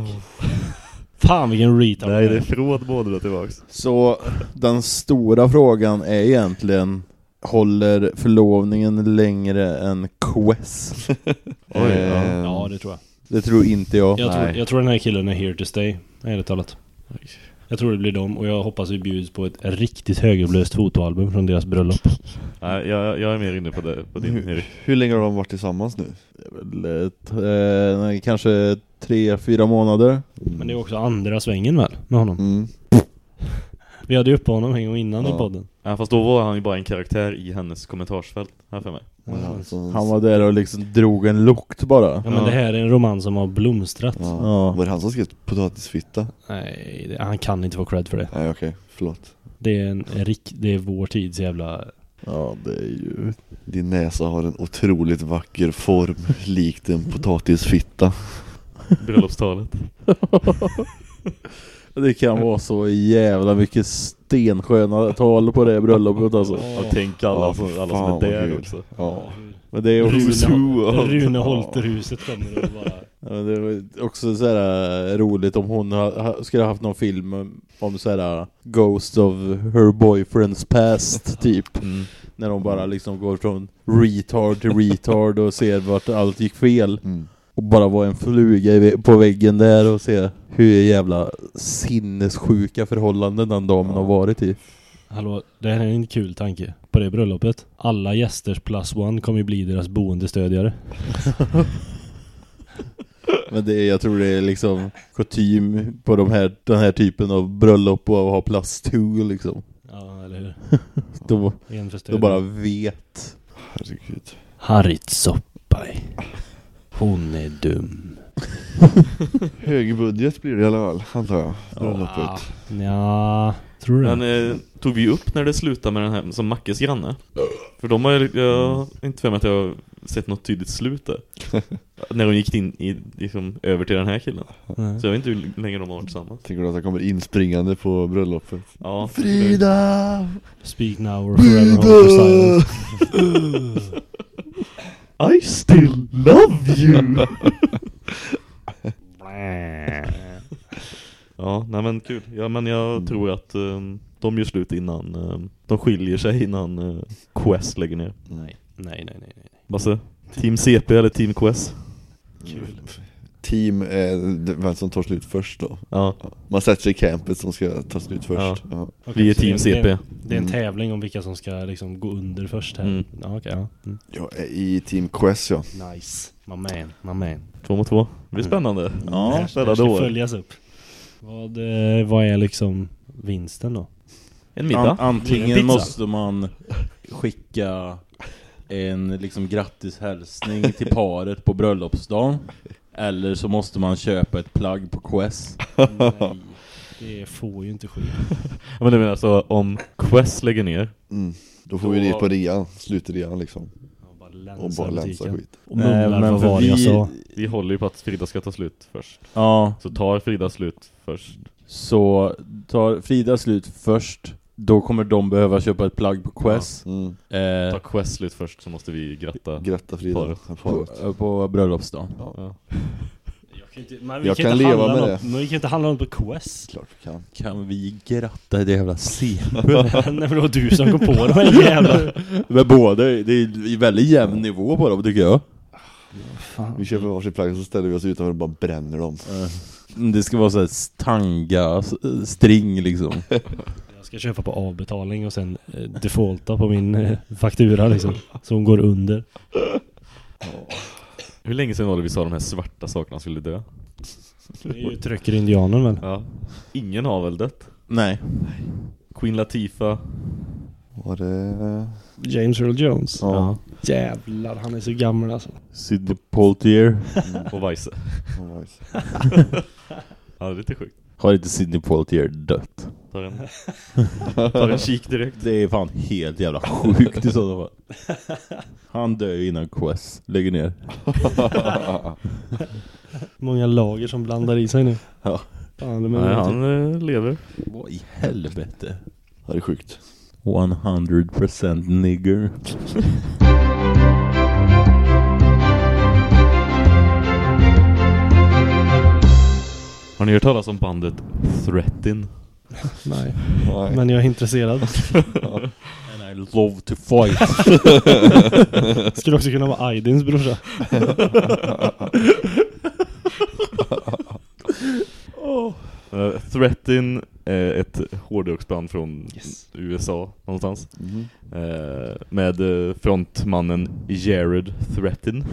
Fan vilken retard. Nej, det är från månen och tillbaks. Så den stora frågan är egentligen Håller förlovningen längre än Quest? Oj, ja. Ehm, Ja, det tror jag. Det tror inte jag. Jag tror, Nej. jag tror den här killen är here to stay. Ärligt talat. Jag tror det blir dem och jag hoppas vi bjuds på ett riktigt högerblöst fotoalbum från deras bröllop. Nej, jag, jag är mer inne på det, på din hur, Erik. hur länge har de varit tillsammans nu? Väl ett, eh, kanske tre, fyra månader. Men det är också andra svängen väl med honom. Mm. Vi hade ju uppe honom en gång innan i Ja. podden. Ja, fast då var han ju bara en karaktär i hennes kommentarsfält, här för mig. Ja, så- Han var där och liksom drog en lukt bara. Ja men Ja. det här är en roman som har blomstrat. Ja. Ja. Var det han som skrev potatisfitta? Nej, det, han kan inte få cred för det. Nej okej, förlåt. Det är, en, en rik, det är vår tids jävla... Ja, det är ju... Din näsa har en otroligt vacker form, likt en potatisfitta. Bröllopstalet. Det kan vara så jävla mycket stensköna tal på det bröllopet alltså. Och tänk alla, Ja, som, alla som är där också. Ja. Men det är också, Rune, Rune Holterhuset kommer och bara... ja, men det var också så här äh, roligt om hon ha, ha, skulle ha haft någon film om- så här äh, Ghost of her boyfriend's past typ. Mm. När de bara liksom går från retard till retard och ser vart allt gick fel. Mm. Och bara vara en fluga på väggen där och se hur jävla sinnessjuka förhållanden den damen har varit i. Hallå, det här är en kul tanke. På det bröllopet. Alla gästers plus one kommer ju bli deras boendestödjare. Men det är, jag tror det är liksom kutym på de här, den här typen av bröllop och att ha plus two liksom. Ja, eller hur? För då bara vet. Herregud. Soppai. Hon är dum. Hög budget blir det i alla fall, antar jag. Bröllopet. Ja, tror du Men eh, tog vi upp när det slutade med den här som Mackes granne? För de har ju, jag har inte för mig att jag har sett något tydligt slut där. när de gick in i, liksom, över till den här killen. Nej. Så jag vet inte hur länge de har varit tillsammans. Tänker du att han kommer inspringande på bröllopet? Ja, Frida! Speak now or forever hold your silence. I still love you! ja, nej men kul. Ja, men jag tror att um, de gör slut innan, um, de skiljer sig innan uh, Quest lägger ner. Nej, nej, nej, nej. nej. Basse? Team CP eller Team Quest? Kul. Team är vem som tar slut först då. Ja, Man sätter sig i campet som ska ta slut först. Ja. Okej, vi är Team det CP. Det, det är en Mm. tävling om vilka som ska liksom gå under först här. Mm. Ja, okej, ja. Mm. Jag är i Team Quest ja. Nice. My man, my man. Två mot två. Det blir spännande. Det Ja, här- det här spännande ska år. följas upp. Vad, eh, vad är liksom vinsten då? En middag. An antingen måste man skicka en liksom grattishälsning till paret på bröllopsdagen. Eller så måste man köpa ett plagg på Quest. Nej, det får ju inte ske. Men du menar alltså om Quest lägger ner Mm. Då får vi Då- dit på rean, slutrean liksom. Och bara Och bara länsa skit. Och vad var det jag sa. Vi håller ju på att Frida ska ta slut först. Ja, Så tar Frida slut först. så tar Frida slut först. Då kommer de behöva köpa ett plagg på Quest. Mm. Eh, Tar Quest slut först så måste vi gratta. Gratta Frida. Paret. Paret. på, på bröllopsdagen. Ja. Inte, men vi Jag kan, leva handla med något, det. Men vi kan inte handla något på Quest. Klart vi kan. Kan vi gratta det jävla CP? Nej men det var du som kom på de här jävla... Men båda, det är väldigt jämn nivå på dem tycker jag. Vi köper varsin plagg och så ställer vi oss utanför och bara bränner dem. Eh, Det ska vara så här tanga, string liksom. Jag ska köpa på avbetalning och sen eh, defaulta på min eh, faktura liksom. Så hon går under. Hur länge sedan var det vi sa de här svarta sakerna skulle dö? Det är ju trycker indianen väl? Ja. Ingen har väl dött? Nej. Queen Latifah. Var det... James Earl Jones. Ja. Jävlar, han är så gammal alltså. Sidney Poitier. Och Vice. Oh, nice. Ja, det är lite sjukt. Har inte Sidney Poitier dött? Tar en, tar en kik direkt. Det är fan helt jävla sjukt i sådana fall. Han dör ju innan Quest lägger ner. Många lager som blandar i sig nu. Ja. Fan, det Nej, han eh, lever. Vad i helvete? Det är sjukt. 100% nigger. Har ni hört talas om bandet Threatin? Nej. Nej. Men jag är intresserad. And I love to fight. Skulle också kunna vara Aidins brorsa. Uh, Threatin är ett hårdrocksband från USA någonstans. Mhm. Eh, med eh, frontmannen Jared Threatin.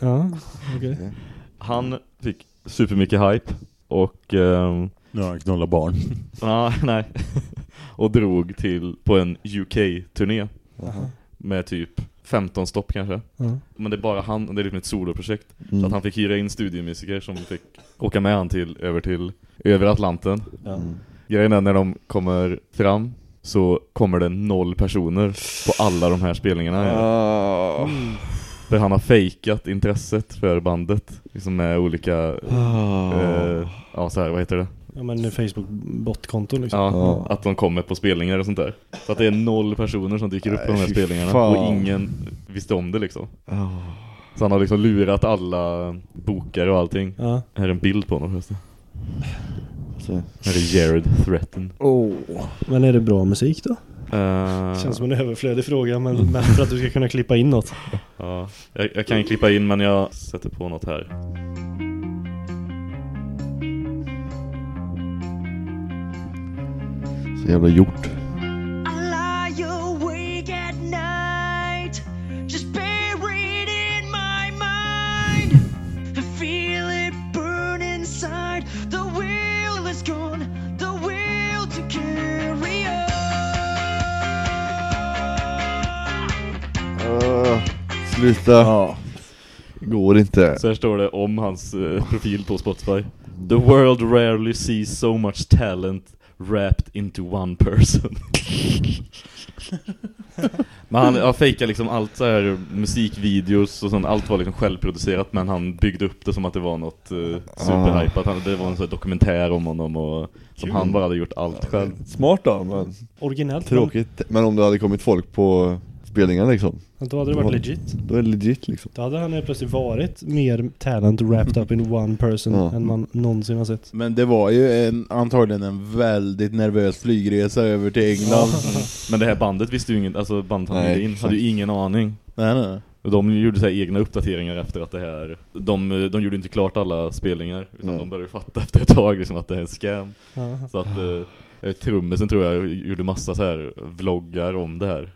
Ja, okej. Han fick supermycket hype och Nu har han knullat barn. ah, nej. och drog till på en UK-turné Jaha. med typ 15 stopp kanske. Ja. Men det är bara han, det är liksom ett soloprojekt. Så Mm. att han fick hyra in studiomusiker som fick åka med han till, över till över Atlanten. Mm. Grejen är när de kommer fram så kommer det noll personer på alla de här spelningarna. Ah. För han har fejkat intresset för bandet. Liksom med olika, Ah. eh, ja så här, vad heter det? Ja men Facebook botkonto liksom. Ja, Ja. att de kommer på spelningar och sånt där. Så att det är noll personer som dyker upp på de här spelningarna. fan. Och ingen visste om det liksom. Ah. Så han har liksom lurat alla bokare och allting. Ja. Här är en bild på honom förresten. Här är Jared Threaten. Men är det bra musik då? Uh, Känns som en överflödig fråga men mest för att du ska kunna klippa in något. ja, jag, jag kan klippa in men jag sätter på något här. jävla hjort. Ah, sluta. Ja. Går inte. Så här står det om hans eh, profil på Spotify. The world rarely sees so much talent wrapped into one person. men han ja, fejkade liksom allt så här musikvideos och sånt, allt var liksom självproducerat men han byggde upp det som att det var något uh, superhypat. Han, det var en sån här dokumentär om honom och som han bara hade gjort allt själv. Smart då, men Originellt. tråkigt. Men om det hade kommit folk på spelningar liksom, då hade det varit legit. då är det legit liksom. Då hade han helt plötsligt varit mer talent wrapped up in one person Ja. än man någonsin har sett. Men det var ju en, antagligen en väldigt nervös flygresa över till England. Men det här bandet visste ju inget, alltså bandfamiljen Nej, hade ju ingen aning. Nej, nej. De gjorde så här egna uppdateringar efter att det här de, de gjorde inte klart alla spelningar utan Mm. de började fatta efter ett tag liksom att det är en scam. Så att eh, trummisen tror jag gjorde massa så här vloggar om det här.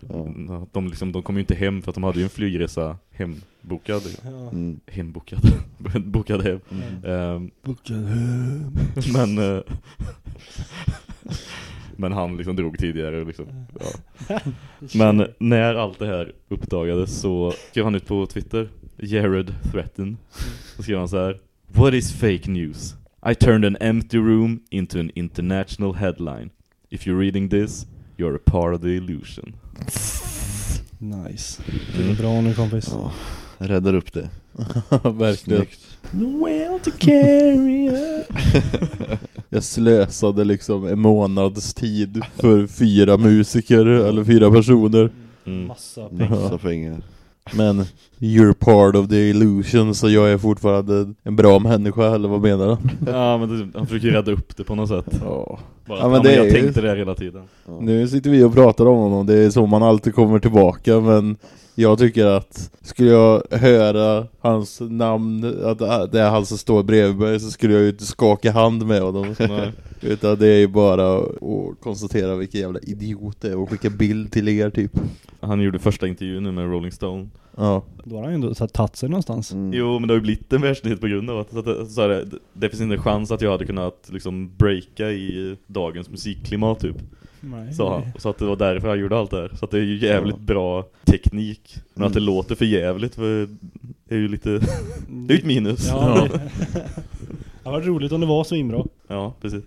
Ja. De, liksom, de kom ju inte hem för att de hade ju en flygresa hembokad. Ja. Mm. Hembokad. Bokad hem. Ehm, men eh, Men han liksom drog tidigare liksom. ja. Men när allt det här uppdagades så skrev han ut på Twitter Jared Threaten Så skrev han så här What is fake news? I turned an empty room into an international headline If you're reading this, you're a part of the illusion Nice. Det är bra nu kompis. Ja, räddar upp det. Verkligen. Snyggt. Well to carry Jag slösade liksom en månads tid för fyra musiker, eller fyra personer. mm. Massa pengar. Massa pengar. Men you're part of the illusion, så jag är fortfarande en bra människa, eller vad menar han? Ja men det, han försöker rädda upp det på något sätt Ja. Bara, Ja, men det är jag ju- tänkte det här hela tiden Ja. Nu sitter vi och pratar om honom, det är så man alltid kommer tillbaka, men jag tycker att skulle jag höra hans namn, att det är han som står bredvid mig, så skulle jag ju inte skaka hand med honom. Utan det är ju bara att konstatera vilken jävla idiot det är och skicka bild till er typ. Han gjorde första intervjun nu med Rolling Stone Ja. Då har han ju ändå så här tagit sig någonstans. Mm. Jo, men det har ju blivit en världsnyhet på grund av att så att det, så är det, det finns inte en chans att jag hade kunnat liksom breaka i dagens musikklimat typ. Nej. Sa han. Så att det var därför jag gjorde allt det här. Så att det är ju jävligt bra teknik. Men att det Mm. låter för jävligt för är ju lite, det är ju ett minus. Ja, det det var roligt om det var så inbra. ja precis.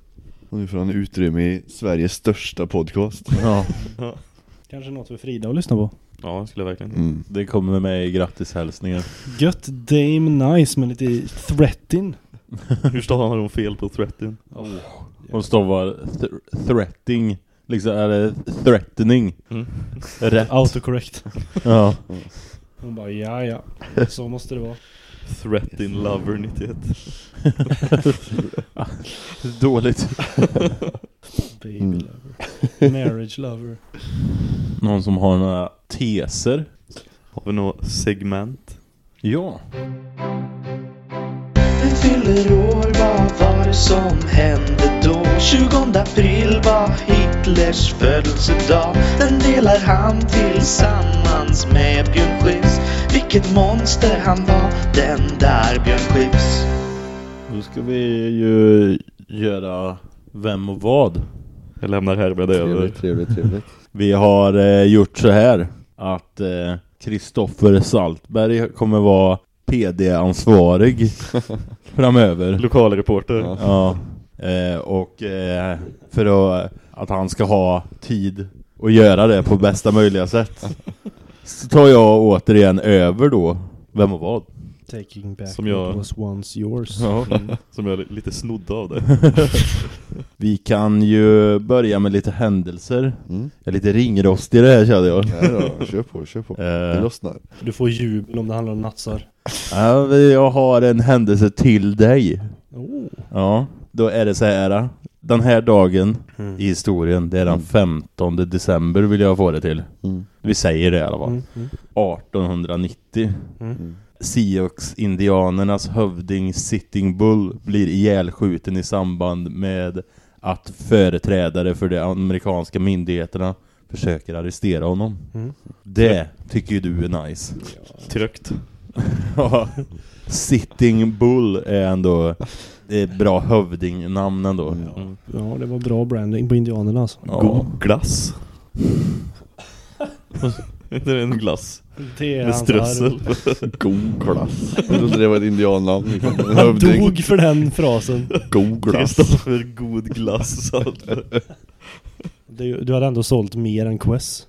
Och nu får han utrymme i Sveriges största podcast. ja. Ja, Kanske något för Frida att lyssna på. ja skulle jag verkligen. Mm. Det kommer med i grattishälsningar. Gött Dame Nice med lite threatin. Hur stavar de fel på threatin? Hon stavar th- threating, liksom, eller threatening. Mm. Rätt. Autocorrect. Ja. Hon bara ja ja, så måste det vara. Threatin Lover 91. Dåligt. Baby Mm. lover. Marriage lover. Någon som har några teser? Har vi något segment? Ja. Fyller år, vad var det som hände då? 20 april var Hitlers födelsedag Den delar han tillsammans med Björn Skifs Vilket monster han var, den där Björn Skifs Då ska vi ju göra vem och vad. Jag lämnar härmed över. Trevligt, trevligt, trevligt. Vi har eh, gjort så här att eh, Kristoffer Saltberg kommer vara PD-ansvarig framöver. Lokalreporter. Ja. Ja, eh, och eh, för att, att han ska ha tid att göra det på bästa möjliga sätt så tar jag återigen över då vem och vad. Taking back Som jag- what was once yours. Mm, som jag lite snodde av dig. Vi kan ju börja med lite händelser. Mm. Jag är lite ringrostig i det här kände jag. Nej då, kör på, kör på. Det Eh, lossnar. Du får jubel om det handlar om natsar. ja, jag har en händelse till dig. Oh. Ja, då är det så här. Den här dagen Mm. i historien, det är den Mm. 15 december vill jag få det till. Mm. Vi säger det i alla fall. Mm. Mm. 1890. Sioux-indianernas hövding Sitting Bull blir ihjälskjuten i samband med att företrädare för de amerikanska myndigheterna försöker arrestera honom. Mm. Det tycker ju du är nice. Trögt. Ja. Sitting Bull är ändå det är ett bra hövdingnamn ändå. Mm. Ja, det var bra branding på indianerna alltså. Ja. God glass. Är det en glass? Det är Med hans strössel. Goglas. Jag trodde det var ett indiannamn. En Han dog för den frasen. Goglas. Kristoffer God Glass. Du, du hade ändå sålt mer än Quest.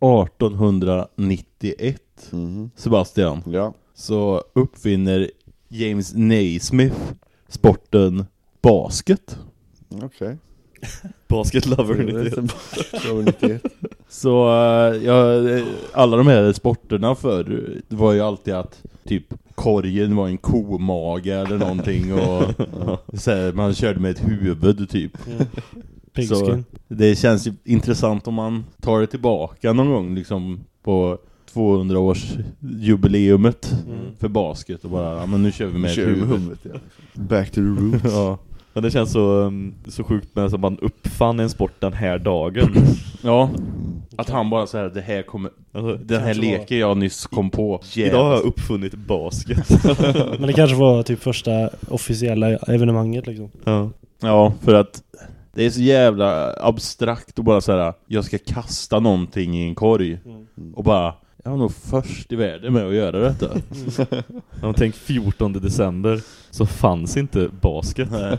1891 Mhm. Sebastian Ja. så uppfinner James Naismith sporten basket. Okej. Basket lover Det är 91. Det var 91. Så eh, ja, eh, alla de här sporterna för det var ju alltid att typ korgen var en komage eller någonting och så här, man körde med ett huvud typ. Pigskin. Det känns ju intressant om man tar det tillbaka någon gång liksom på 200 års jubileumet för basket och bara, ja men nu kör vi med Kör ett huvud. huvudet ja. Back to the roots. Ja. Men det känns så, um, så sjukt med att man uppfann en sport den här dagen. ja, att han bara säger det här kommer, Alltså, den här leken jag nyss kom på. Idag har jag uppfunnit basket. Men det kanske var typ första officiella evenemanget liksom. ja. Ja, för att det är så jävla abstrakt och bara så här. jag ska kasta någonting i en korg och bara, jag var nog först i världen med att göra detta. Ja, tänk 14 december så fanns inte basket. Nej.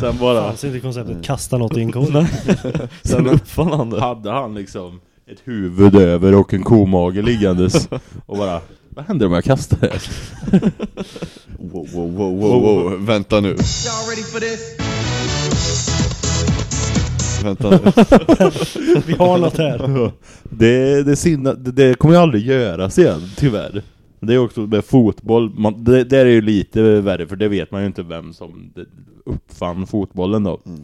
Sen bara, Fanns inte konceptet kasta något i en korg. Sen uppfann han det. hade han liksom ett huvud över och en komage liggandes och bara, vad händer om jag kastar det? här? Wow, wow, wow, wow, wow. Vänta nu. Vänta. Vi har något här. Det, det, sinna, det, det kommer ju aldrig göras igen, tyvärr. Det är också med fotboll, man, det, där är ju lite värre för det vet man ju inte vem som det- uppfann fotbollen då. Mm.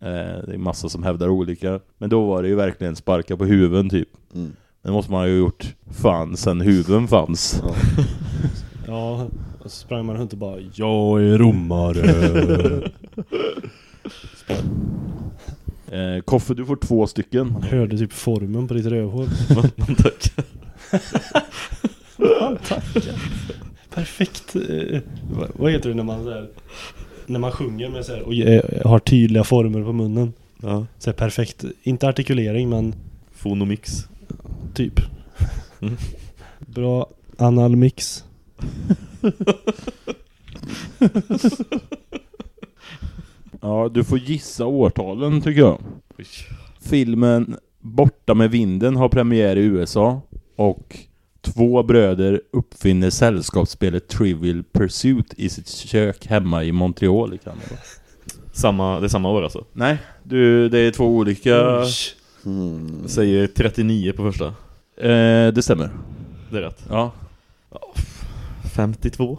Eh, det är massa som hävdar olika. Men då var det ju verkligen sparka på huvuden typ. Mm. Det måste man ju ha gjort fan sen huvuden fanns. Ja. Ja, och så sprang man runt och bara Jag är romare. Eh, Koffe, du får två stycken. Man hörde typ formen på ditt rövhål. Tack. Fan, tackar. Perfekt. eh, vad- Vad heter det när man så här, när man sjunger med så här, och eh, har tydliga former på munnen? Ja. Så här, perfekt. Inte artikulering men Fonomix. typ. Mm. Bra analmix. Ja, du får gissa årtalen tycker jag. Filmen Borta med vinden har premiär i USA och två bröder uppfinner sällskapsspelet Trivial Pursuit i sitt kök hemma i Montreal i Kanada. Samma, det är samma år alltså. Nej, du, det är två olika... Mm. Säger 39 på första. Eh, det stämmer. Det är rätt. Ja. 52.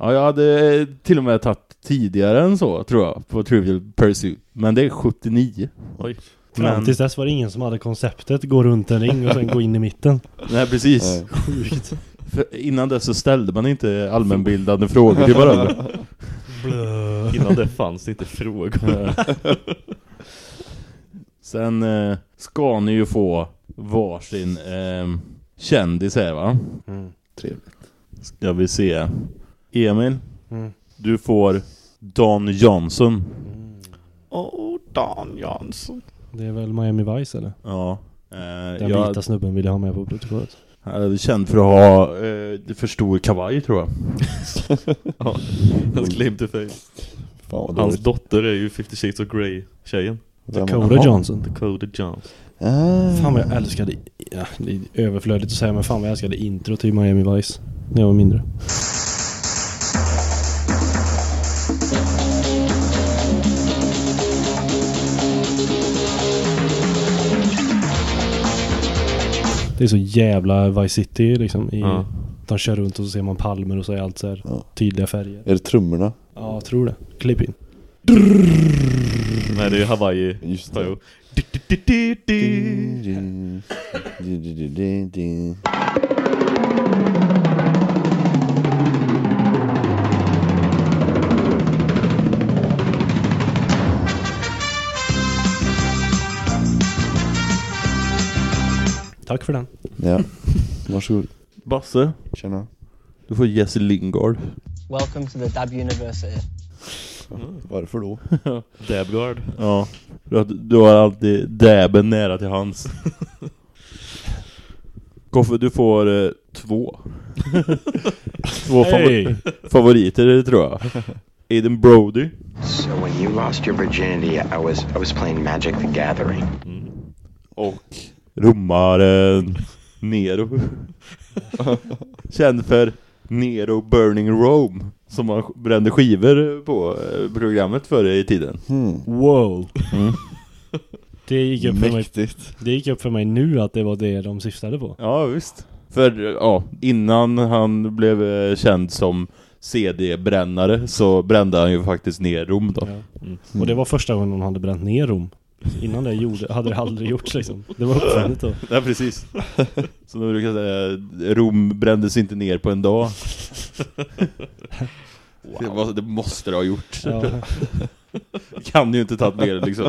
Ja, jag hade till och med tagit tidigare än så, tror jag, på Trivial Pursuit. Men det är 79. Oj. Fram Men, tills dess var det ingen som hade konceptet gå runt en ring och sen gå in i mitten. nej, precis. Sjukt. För innan det så ställde man inte allmänbildande frågor till varandra. Blö. Innan det fanns det inte frågor. Sen eh, ska ni ju få varsin eh, kändis här va? Mm. Trevligt. Ska vi se. Emil, Mm. du får Don Johnson. Åh, oh, Dan Jansson. Det är väl Miami Vice eller? Ja. Eh, Den jag vita snubben vill jag ha med på protokollet. är känd för att ha eh, för stor kavaj tror jag. Ja, hans claim to fame. Fan Hans dåligt. dotter är ju 50 Shades of Grey tjejen. Vem- Dakota. Johnson. Dakota Jones. Ah. Fan vad jag älskade, ja, det är överflödigt att säga men fan vad jag älskade intro till Miami Vice. När jag var mindre. Det är så jävla Vice City liksom. I, Ja. De kör runt och så ser man palmer och så är allt så här Ja. tydliga färger. Är det trummorna? Ja, jag tror det. Klipp in. Nej, det är Hawaii. Just Tayo. Tack för den. Ja, varsågod. Basse, Tjena. du får Jesse Lingard. Welcome to the Dab University. Varför då? Dabguard. Ja, att du har alltid dabben nära till hans. Koffe, du får eh, två. två favor- Hey. favoriter tror jag. Aiden Brody. So when you lost your virginity, I was I was playing Magic the Gathering. Och romaren Nero. Känd för Nero Burning Rome. Som man brände skivor på eh, programmet förr i tiden. Hmm. Wow. Mm. Det gick, upp för mig, Mäktigt. det gick upp för mig nu att det var det de syftade på. Ja visst. För ja, innan han blev eh, känd som CD-brännare så brände han ju faktiskt ner Rom då. Ja. Och det var första gången de hade bränt ner Rom. Innan det gjorde, hade det aldrig gjorts liksom. Det var uppfunnet då. Ja precis. Så nu brukar säga Rom brändes inte ner på en dag. Det, var, det måste det ha gjort. Ja. Kan ju inte tagit mer liksom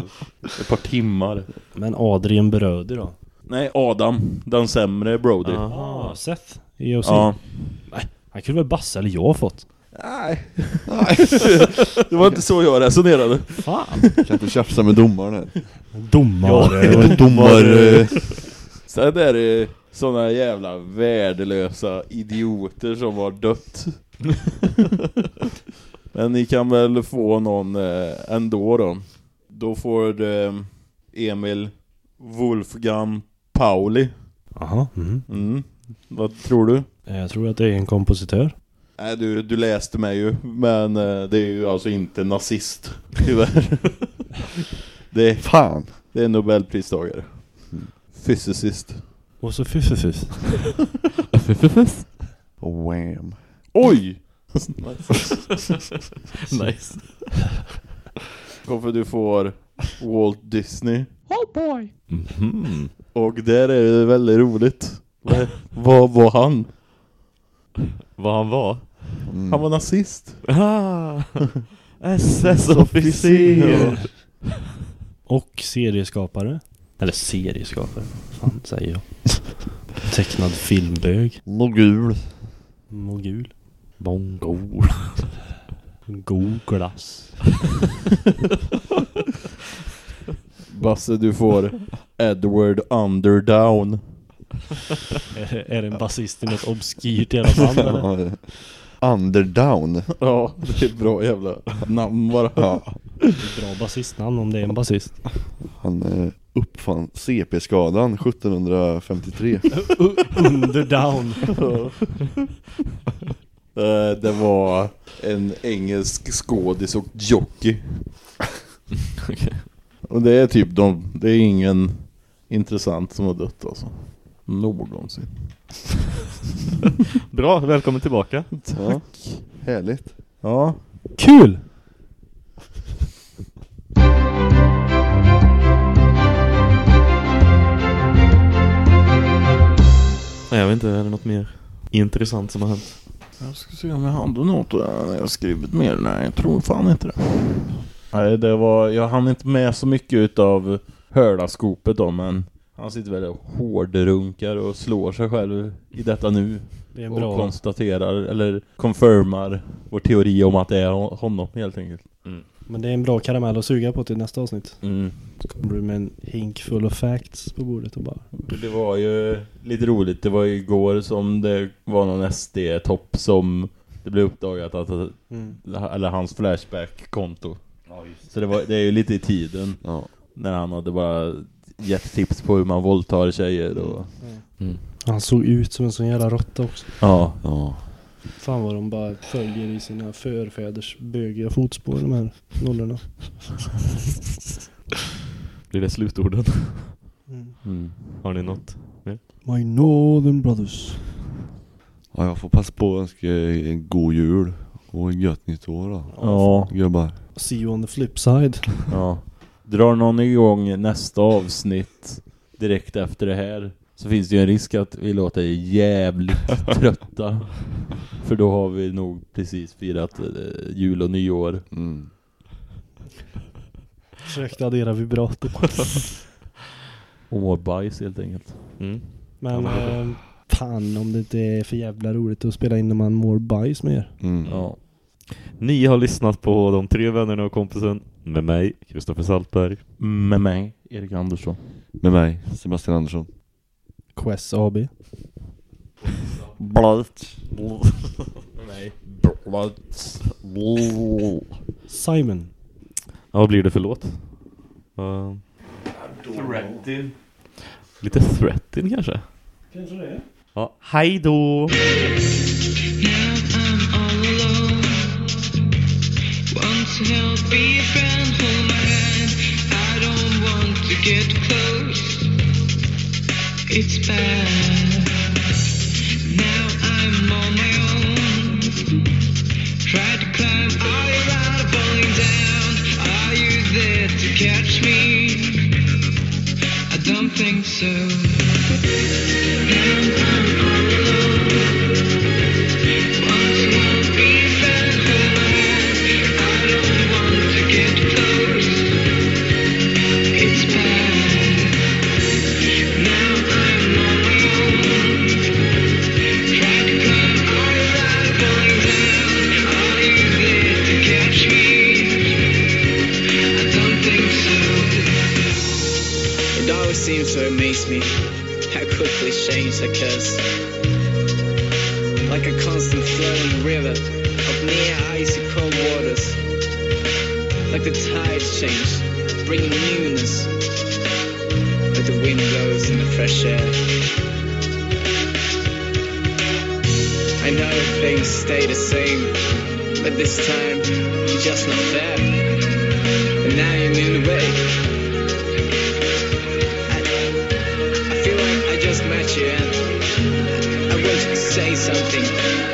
ett par timmar. Men Adrian Bröder då? Nej, Adam, den sämre Brody. Ah, Seth i OC. Ja. Nej, han kunde väl Basse eller jag fått? Nej. det var inte så jag resonerade. Fan. Kan inte tjafsa med domaren här. Domare. En domare. Sen är det såna jävla värdelösa idioter som har dött. Men ni kan väl få någon eh, ändå då. Då får det Emil Wolfgang Pauli. Jaha. Mm. Mm. Vad tror du? Jag tror att det är en kompositör. Nej, du, du läste mig ju, men eh, det är ju alltså inte nazist, tyvärr. det, är, Fan. det är Nobelpristagare. Physicist. Och så fyffefus. Wham. Oj! nice. Varför du får Walt Disney. Mhm. Och där är det väldigt roligt. Vad var han? Vad han var? Mm. Han var nazist. Ah, SS-officer! Och serieskapare. Eller serieskapare. Fan säger jag. Tecknad filmbög. Mogul. Mogul. Mongol. God glass. Basse, du får Edward Underdown. Är, det- är det en basist i något obskyrt jävla band eller? Underdown. Ja, det är bra jävla namn bara. Ja. Bra basistnamn om det är en basist. Han eh, uppfann CP-skadan 1753. Underdown. Eh, Det var en engelsk skådis och jockey. Och det är typ de, det är ingen intressant som har dött alltså. Någonsin. Bra, välkommen tillbaka. Tack. Härligt. Ja. Kul! Jag vet inte, är det något mer intressant som har hänt? Jag ska se om jag hade något jag skrivit mer. Nej, jag tror fan inte det. Nej, det var, jag hann inte med så mycket utav hörlaskopet då, men han sitter väl och hårdrunkar och slår sig själv i detta nu. Det Och bra... konstaterar, eller confirmar vår teori om att det är honom helt enkelt. Men det är en bra karamell att suga på till nästa avsnitt. Mm. Så kommer du med en hink full of facts på bordet och bara... Det var ju lite roligt, det var ju igår som det var någon SD-topp som det blev uppdagat att, Mm. eller hans Flashback-konto. Så det, var, det är ju lite i tiden. Ja. När han hade bara gett tips på hur man våldtar tjejer och... Han såg ut som en sån jävla råtta också. Ja. Ja. Fan vad de bara följer i sina förfäders bögiga fotspår de här nollorna. Blir det slutorden? Mm. Har ni något? My Northern Brothers. ja, jag får passa på att önska en god jul och en gött nytt år då. Ja. Gubbar. See you on the flip side. ja. Drar någon igång nästa avsnitt direkt efter det här så finns det ju en risk att vi låter jävligt trötta. För då har vi nog precis firat eh, jul och nyår. Mm. Försökte addera vibrato. Och mår bajs helt enkelt. Mm. Men eh, fan om det inte är för jävla roligt att spela in när man mår bajs med er. Mm. Ja. Ni har lyssnat på De tre vännerna och kompisen med mig, Kristoffer Saltberg. Med mig, Erik Andersson. Med mig, Sebastian Andersson. Quest AB. Blöt. Nej. Blöt. Simon. Ja, vad blir det för låt? Uh, Threatin. lite threatin kanske? Kanske det. Ja, hej då! Want to help, catch me? I don't think so. Occurs. Like a constant flowing river of near icy cold waters. Like the tides change, bringing newness. Like the wind blows in the fresh air. I know things stay the same, but this time it's just not fair. And now you're in the way. Say something.